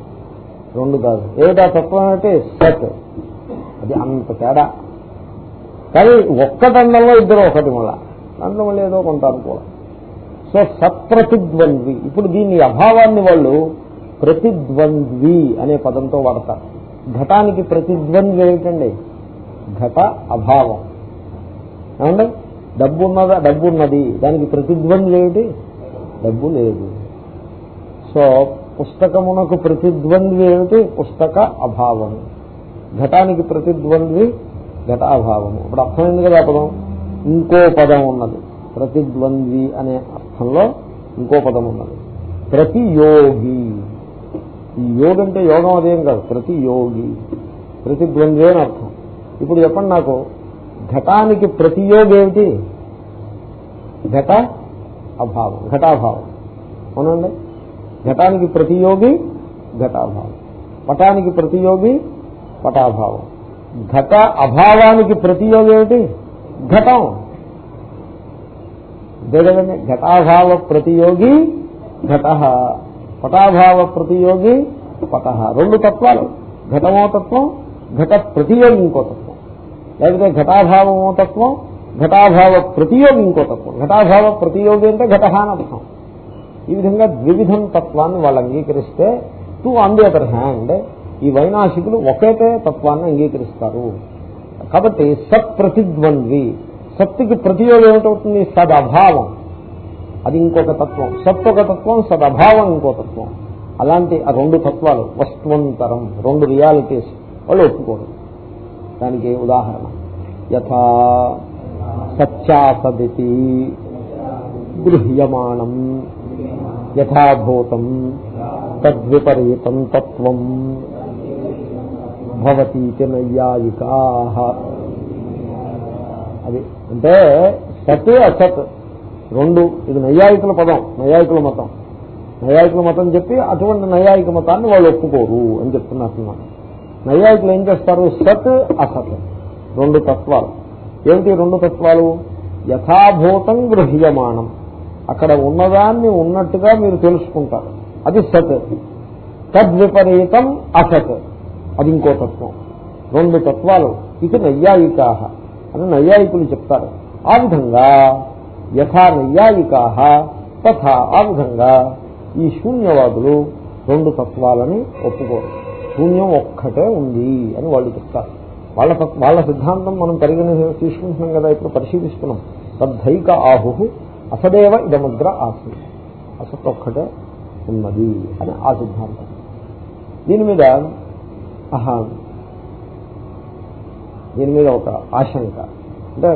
[SPEAKER 1] రెండు కాదు. ఏమిటా తత్వం ఏమిటి? సత్. అది అంత తేడా. కానీ ఒక్కటండంలో ఇద్దరు ఒకటి మళ్ళా. దాంట్లో మళ్ళీ ఏదో కొంటారు కూడా సో సత్ప్రతిద్వంద్వి. ఇప్పుడు దీని అభావాన్ని వాళ్ళు ప్రతిద్వంద్వి అనే పదంతో వాడతారు. ఘటానికి ప్రతిద్వంద్వి ఏమిటండి? ఘట అభావం. ఏమండి? డబ్బు ఉన్నదా? డబ్బు ఉన్నది. దానికి ప్రతిద్వంద్వి ఏమిటి? డబ్బు లేదు. సో పుస్తకమునకు ప్రతిద్వంద్వి ఏమిటి? పుస్తక అభావం. ఘటానికి ప్రతిద్వంద్వి ఘటాభావము ఇప్పుడు అర్థమైంది కదా పదం? ఇంకో పదం ఉన్నది. ప్రతిద్వంద్వి అనే అర్థంలో ఇంకో పదం ఉన్నది. ప్రతి యోగి. ఈ యోగి అంటే యోగం అదేం కాదు ప్రతి యోగి. ప్రతిద్వంద్వి అని అర్థం. ఇప్పుడు చెప్పండి నాకు ఘటానికి ప్రతియోగి ఏమిటి? ఘట అభావం ఘటాభావం. అవునండి? ఘటానికి ప్రతియోగి ఘటాభావం. పటానికి ప్రతియోగి పటాభావం. ఘట అభావానికి ప్రతియోగి ఏమిటి? ఘటం. అంతే ఘటాభావ ప్రతియోగి ఘట. పటాభావ ప్రతియోగి పట. రెండు తత్వాలు. ఘటమో తత్వం ఘట ప్రతియోగి ఇంకో తత్వం. లేకపోతే ఘటాభావమో తత్వం ఘటాభావ ప్రతియోగి ఇంకో తత్వం. ఘటాభావ ప్రతియోగి అంటే ఘట అనర్థం ఈ విధంగా ద్వివిధం తత్వాన్ని వాళ్ళు అంగీకరిస్తే two on the other hand ఈ వైనాశికులు ఒకేటే తత్వాన్ని అంగీకరిస్తారు. కాబట్టి సత్ ప్రతిద్వంద్వి సత్తుకి ప్రతియోగం ఏమిటవుతుంది? సదభావం. అది ఇంకొక తత్వం. సత్ ఒక తత్వం సదభావం ఇంకో తత్వం. అలాంటి ఆ రెండు తత్వాలు వస్తువంతరం రెండు రియాలిటీస్ వాళ్ళు ఒప్పుకోరు. దానికి ఉదాహరణ. యథా సత్యాసదితి గృహ్యమాణం యథాభూతం తద్విపరీతం తత్వం భవతీతి నైయాయికా. అది అంటే సత్ అసత్. రెండు ఇది నైయాయికుల పదం నైయాయికుల మతం. నైయాయికుల మతం చెప్పి అటువంటి నైయాయిక మతాన్ని వాళ్ళు ఒప్పుకోరు అని చెప్తున్నట్టున్నాను నైయాయికులు ఏం చేస్తారు? సత్ అసత్. రెండు తత్వాలు. ఏమిటి రెండు తత్వాలు? యథాభూతం గృహ్యమాణం అక్కడ ఉన్నదాన్ని ఉన్నట్టుగా మీరు తెలుసుకుంటారు. అది సత్. తద్విపరీతం అసత్. అది ఇంకో తత్వం. రెండు తత్వాలు. ఇది నైయాయికా అని నైయాయికులు చెప్తారు. ఆ విధంగా యథా నైయాయికా తథా ఆ విధంగా ఈ శూన్యవాదులు రెండు తత్వాలని ఒప్పుకోరు. శూన్యం ఒక్కటే ఉంది అని వాళ్ళు చెప్తారు. వాళ్ళ వాళ్ళ సిద్ధాంతం మనం పరిగణ తీసుకుంటున్నాం కదా ఇప్పుడు పరిశీలిస్తున్నాం. తద్ధైక ఆహు అసదేవ ఇదముద్ర ఆసి అసత్ ఒక్కటే ఉన్నది అని ఆ సిద్ధాంతం. దీని మీద ఆహా దీని మీద ఒక ఆశంక. అంటే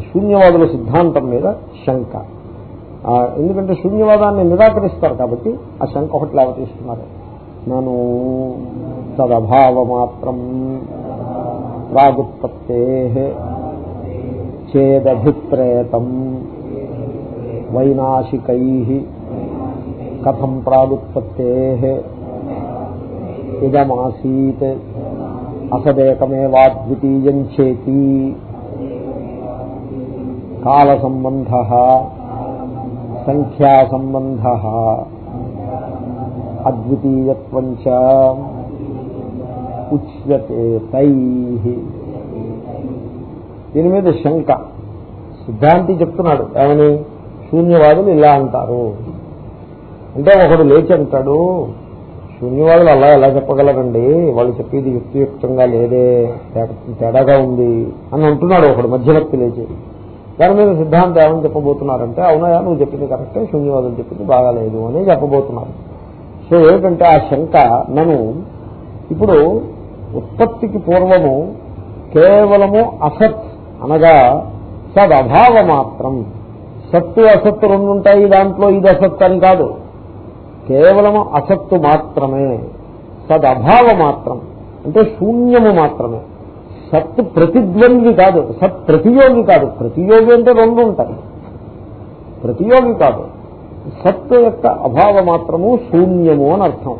[SPEAKER 1] శూన్యవాదుల సిద్ధాంతం మీద శంక. ఎందుకంటే శూన్యవాదాన్ని నిరాకరిస్తారు కాబట్టి ఆ శంక ఒకటి లేవతీస్తున్నారు. నను తదభావమాత్రం ప్రాగుత్పత్తే చేదభిప్రేతం వైనాశికై కథం ప్రాగుత్పత్తే ఇదమాసీత్ అసదేకమేవాద్వితీయం చేతి కాల సంబంధ సంఖ్యా సంబంధ అద్వితీయత్వం ఉచ్యతే తై. దీని మీద శంక. సిద్ధాంతి చెప్తున్నాడు ఏమని? శూన్యవాదులు ఇలా అంటారు. అంటే ఒకడు లేచి అంటాడు శూన్యవాదులు అలా ఎలా చెప్పగలరండి? వాళ్ళు చెప్పేది యుక్తియుక్తంగా లేదే తేడాగా ఉంది అని అంటున్నాడు ఒకడు మధ్యవర్తి లేచి. దాని మీద సిద్ధాంతం ఏమని చెప్పబోతున్నారంటే అవునయా నువ్వు చెప్పింది కరెక్టే శూన్యవాదులు చెప్పింది బాగాలేదు అని చెప్పబోతున్నారు. సో ఏమిటంటే ఆ శంక నన్ను ఇప్పుడు ఉత్పత్తికి పూర్వము కేవలము అసత్ అనగా సదభావ మాత్రం. సత్తు అసత్తు రెండు ఉంటాయి దాంట్లో ఇది అసత్ అని కాదు. కేవలం అసత్తు మాత్రమే సదభావ మాత్రం అంటే శూన్యము మాత్రమే. సత్ ప్రతిద్వంద్వి కాదు సత్ ప్రతియోగి కాదు. ప్రతియోగి అంటే రెండు ఉంటాయి. ప్రతియోగి కాదు. సత్ యొక్క అభావ మాత్రము శూన్యము అని అర్థం.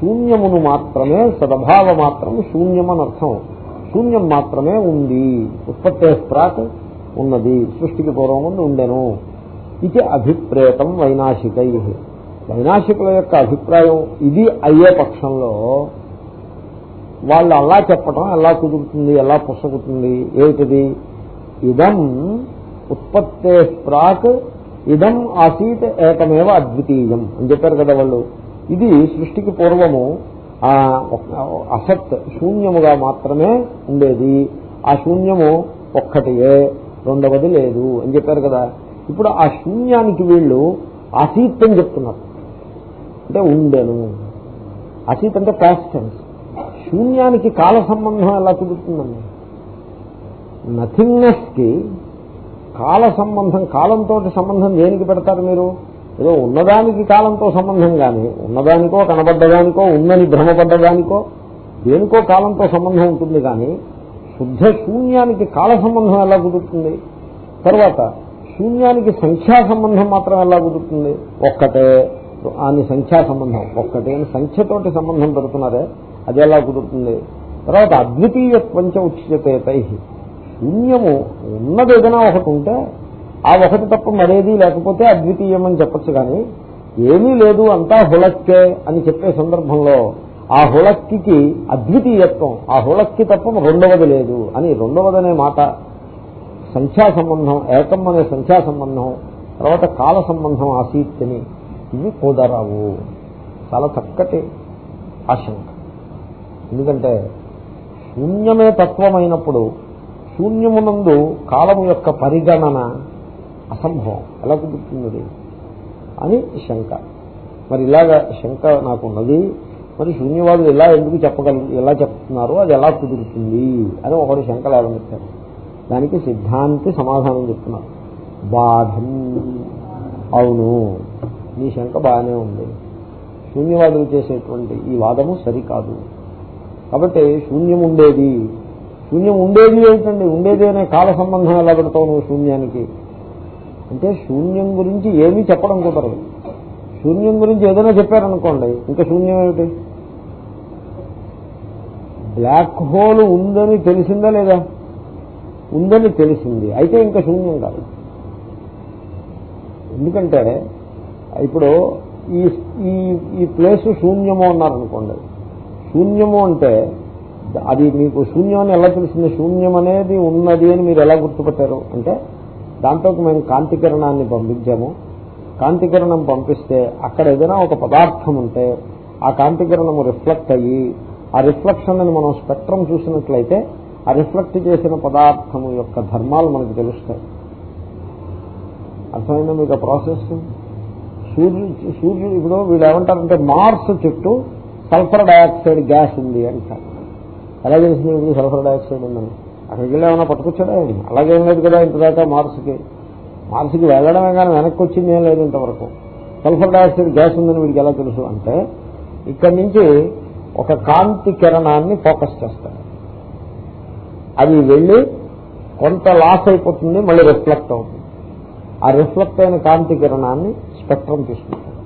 [SPEAKER 1] శూన్యమును మాత్రమే సదభావ మాత్రం శూన్యం అర్థం. శూన్యం మాత్రమే ఉంది. ఉత్పత్తి ప్రాక్ ఉన్నది. సృష్టికి పూర్వం ఉండెను. ఇది అభిప్రేతం వైనాశికై. వైనాశికుల యొక్క అభిప్రాయం ఇది అయ్యే పక్షంలో వాళ్ళు అలా చెప్పటం ఎలా కుదురుతుంది ఎలా పుసగుతుంది ఏమిటిది? ఇదం ఉత్పత్తే ప్రాక్ ఇదం ఆసీత్ ఏకమేవ అద్వితీయం అని చెప్పారు కదా వాళ్ళు. ఇది సృష్టికి పూర్వము ఆ అసత్ శూన్యముగా మాత్రమే ఉండేది. ఆ శూన్యము ఒక్కటియే రెండవది లేదు అని చెప్పారు కదా. ఇప్పుడు ఆ శూన్యానికి వీళ్ళు అసీత్ అని చెప్తున్నారు. అంటే ఉండెను. అతీత్ అంటే ప్యాస్టెన్స్ శూన్యానికి కాల సంబంధం ఎలా కుదురుతుందండి నథింగ్నెస్కి కాల సంబంధం కాలంతో సంబంధం దేనికి పెడతారు మీరు? ఏదో ఉన్నదానికి కాలంతో సంబంధం కానీ ఉన్నదానికో కనబడ్డదానికో ఉందని భ్రమపడ్డదానికో దేనికో కాలంతో సంబంధం ఉంటుంది కానీ శుద్ధ శూన్యానికి కాల సంబంధం ఎలా కుదురుతుంది? తర్వాత శూన్యానికి సంఖ్యా సంబంధం మాత్రం ఎలా కుదురుతుంది? ఒక్కటే. అని సంఖ్యా సంబంధం. ఒక్కటే సంఖ్యతోటి సంబంధం పెడుతున్నారే అది ఎలా కుదురుతుంది. తర్వాత అద్వితీయత్వంచ ఉచ్యతే తై శూన్యము ఉన్నది ఏదైనా ఒకటి ఉంటే ఆ ఒకటి తప్ప మరేది లేకపోతే అద్వితీయం అని చెప్పచ్చు కానీ ఏమీ లేదు అంతా హుళక్కే అని చెప్పే సందర్భంలో ఆ హుళక్కి అద్వితీయత్వం ఆ హుళక్కి తప్ప రెండవది లేదు అని రెండవదనే మాట. సంఖ్యా సంబంధం ఏకం అనే సంఖ్యా సంబంధం తర్వాత కాల సంబంధం ఆసీత్ అని ఇవి కుదరవు చాలా చక్కటి ఆశంక. ఎందుకంటే శూన్యమే తత్వమైనప్పుడు శూన్యమునందు కాలము యొక్క పరిగణన అసంభవం. ఎలా కుదురుతుంది? అని శంక. మరి ఇలాగ శంక నాకున్నది మరి శూన్యవాదులు ఎలా ఎందుకు చెప్పగలరు ఎలా చెప్తున్నారు అది ఎలా కుదురుతుంది? అని ఒకడు శంక లేవనెత్తారు దానికి సిద్ధాంతి సమాధానం చెప్తున్నారు. బాధం. అవును. నీ శంక బాగానే ఉంది. శూన్యవాదులు చేసేటువంటి ఈ వాదము సరికాదు. కాబట్టి శూన్యం ఉండేది శూన్యం ఉండేది ఏమిటండి ఉండేది అనే కాల సంబంధం ఎలా పెడతావు నువ్వు శూన్యానికి? అంటే శూన్యం గురించి ఏమీ చెప్పడం కుదరదు. శూన్యం గురించి ఏదైనా చెప్పారనుకోండి ఇంకా శూన్యం ఏమిటి? బ్లాక్ హోల్ ఉందని తెలిసిందా లేదా? ఉందని తెలిసింది. అయితే ఇంకా శూన్యం కాదు. ఎందుకంటే ఇప్పుడు ఈ ఈ ఈ ప్లేస్ శూన్యము అన్నారనుకోండి. శూన్యము అంటే అది మీకు శూన్యం అని ఎలా తెలిసింది? శూన్యం అనేది ఉన్నది అని మీరు ఎలా గుర్తుపట్టారు? అంటే దాంతో మేము కాంతికిరణాన్ని పంపించాము. కాంతికిరణం పంపిస్తే అక్కడ ఏదైనా ఒక పదార్థం ఉంటే ఆ కాంతికిరణము రిఫ్లెక్ట్ అయ్యి ఆ రిఫ్లెక్షన్ అని మనం స్పెక్ట్రం చూసినట్లయితే ఆ రిఫ్లెక్ట్ చేసిన పదార్థము యొక్క ధర్మాలు మనకు తెలుస్తాయి. అర్థమైందా మీకు ఆ ప్రాసెస్? సూర్యుడు సూర్యుడు ఇప్పుడు వీళ్ళు ఏమంటారంటే మార్స్ చుట్టూ సల్ఫర్ డయాక్సైడ్ గ్యాస్ ఉంది అంటారు. ఎలా తెలిసింది ఇప్పుడు సల్ఫర్ డయాక్సైడ్ ఉందని? అక్కడికి వెళ్ళి ఏమైనా పట్టుకొచ్చాడా అలాగేం లేదు కదా ఇంతదాకా మార్స్కి. మార్స్కి వెళ్ళడమే కానీ వెనక్కి వచ్చింది ఏం లేదు ఇంతవరకు. సల్ఫర్ డయాక్సైడ్ గ్యాస్ ఉందని వీడికి ఎలా తెలుసు అంటే ఇక్కడి నుంచి ఒక కాంతి కిరణాన్ని ఫోకస్ చేస్తాడు. అది వెళ్ళి కొంత లాస్ అయిపోతుంది మళ్ళీ రిఫ్లెక్ట్ అవుతుంది. ఆ రిఫ్లెక్ట్ అయిన కాంతి కిరణాన్ని స్పెక్ట్రం తీసుకుంటాడు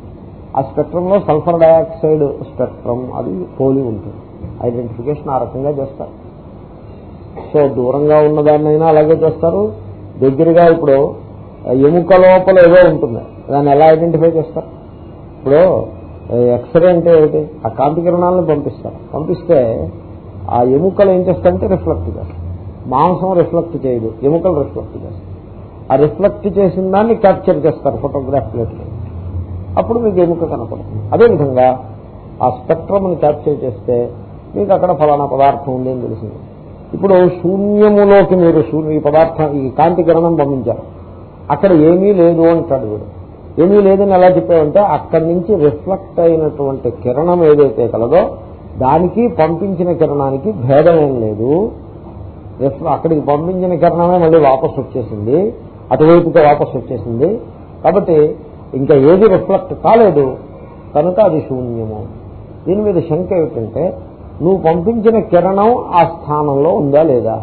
[SPEAKER 1] ఆ స్పెక్ట్రంలో సల్ఫర్ డయాక్సైడ్ స్పెక్ట్రం అది పోలి ఉంటుంది. ఐడెంటిఫికేషన్ ఆ రకంగా చేస్తారు. సో దూరంగా ఉన్నదాన్నైనా అలాగే చేస్తారు. దగ్గరగా ఇప్పుడు ఎముక లోపల ఏదో ఉంటుంది. దాన్ని ఎలా ఐడెంటిఫై చేస్తారు? ఇప్పుడు ఎక్స్రే అంటే ఏమిటి? ఆ కాంతి కిరణాలను పంపిస్తారు. పంపిస్తే ఆ ఎముకలు ఏం చేస్తారంటే రిఫ్లెక్ట్ చేస్తారు. మాంసం రిఫ్లెక్ట్ చేయదు. ఎముకలు రిఫ్లెక్ట్ చేస్తారు. ఆ రిఫ్లెక్ట్ చేసిన దాన్ని క్యాప్చర్ చేస్తారు ఫోటోగ్రాఫ్ ప్లేట్లో. అప్పుడు మీకు ఎముక కనపడుతుంది. అదేవిధంగా ఆ స్పెక్ట్రమ్ని క్యాప్చర్ చేస్తే మీకు అక్కడ ఫలానా పదార్థం ఉంది అని తెలిసింది. ఇప్పుడు శూన్యములోకి మీరు ఈ పదార్థం ఈ కాంతి కిరణం పంపించారు. అక్కడ ఏమీ లేదు అంటాడు వీడు. ఏమీ లేదని ఎలా చెప్పాడంటే అక్కడి నుంచి రిఫ్లెక్ట్ అయినటువంటి కిరణం ఏదైతే కలదో దానికి పంపించిన కిరణానికి భేదం ఏం లేదు అక్కడికి పంపించిన కిరణమే మళ్ళీ వాపసు వచ్చేసింది. అటువైపుగా వాపసు వచ్చేసింది. కాబట్టి ఇంకా ఏది రిఫ్లెక్ట్ కాలేదు కనుక అది శూన్యము. దీని మీద శంక ఏమిటంటే నువ్వు పంపించిన కిరణం ఆ స్థానంలో ఉందా లేదా?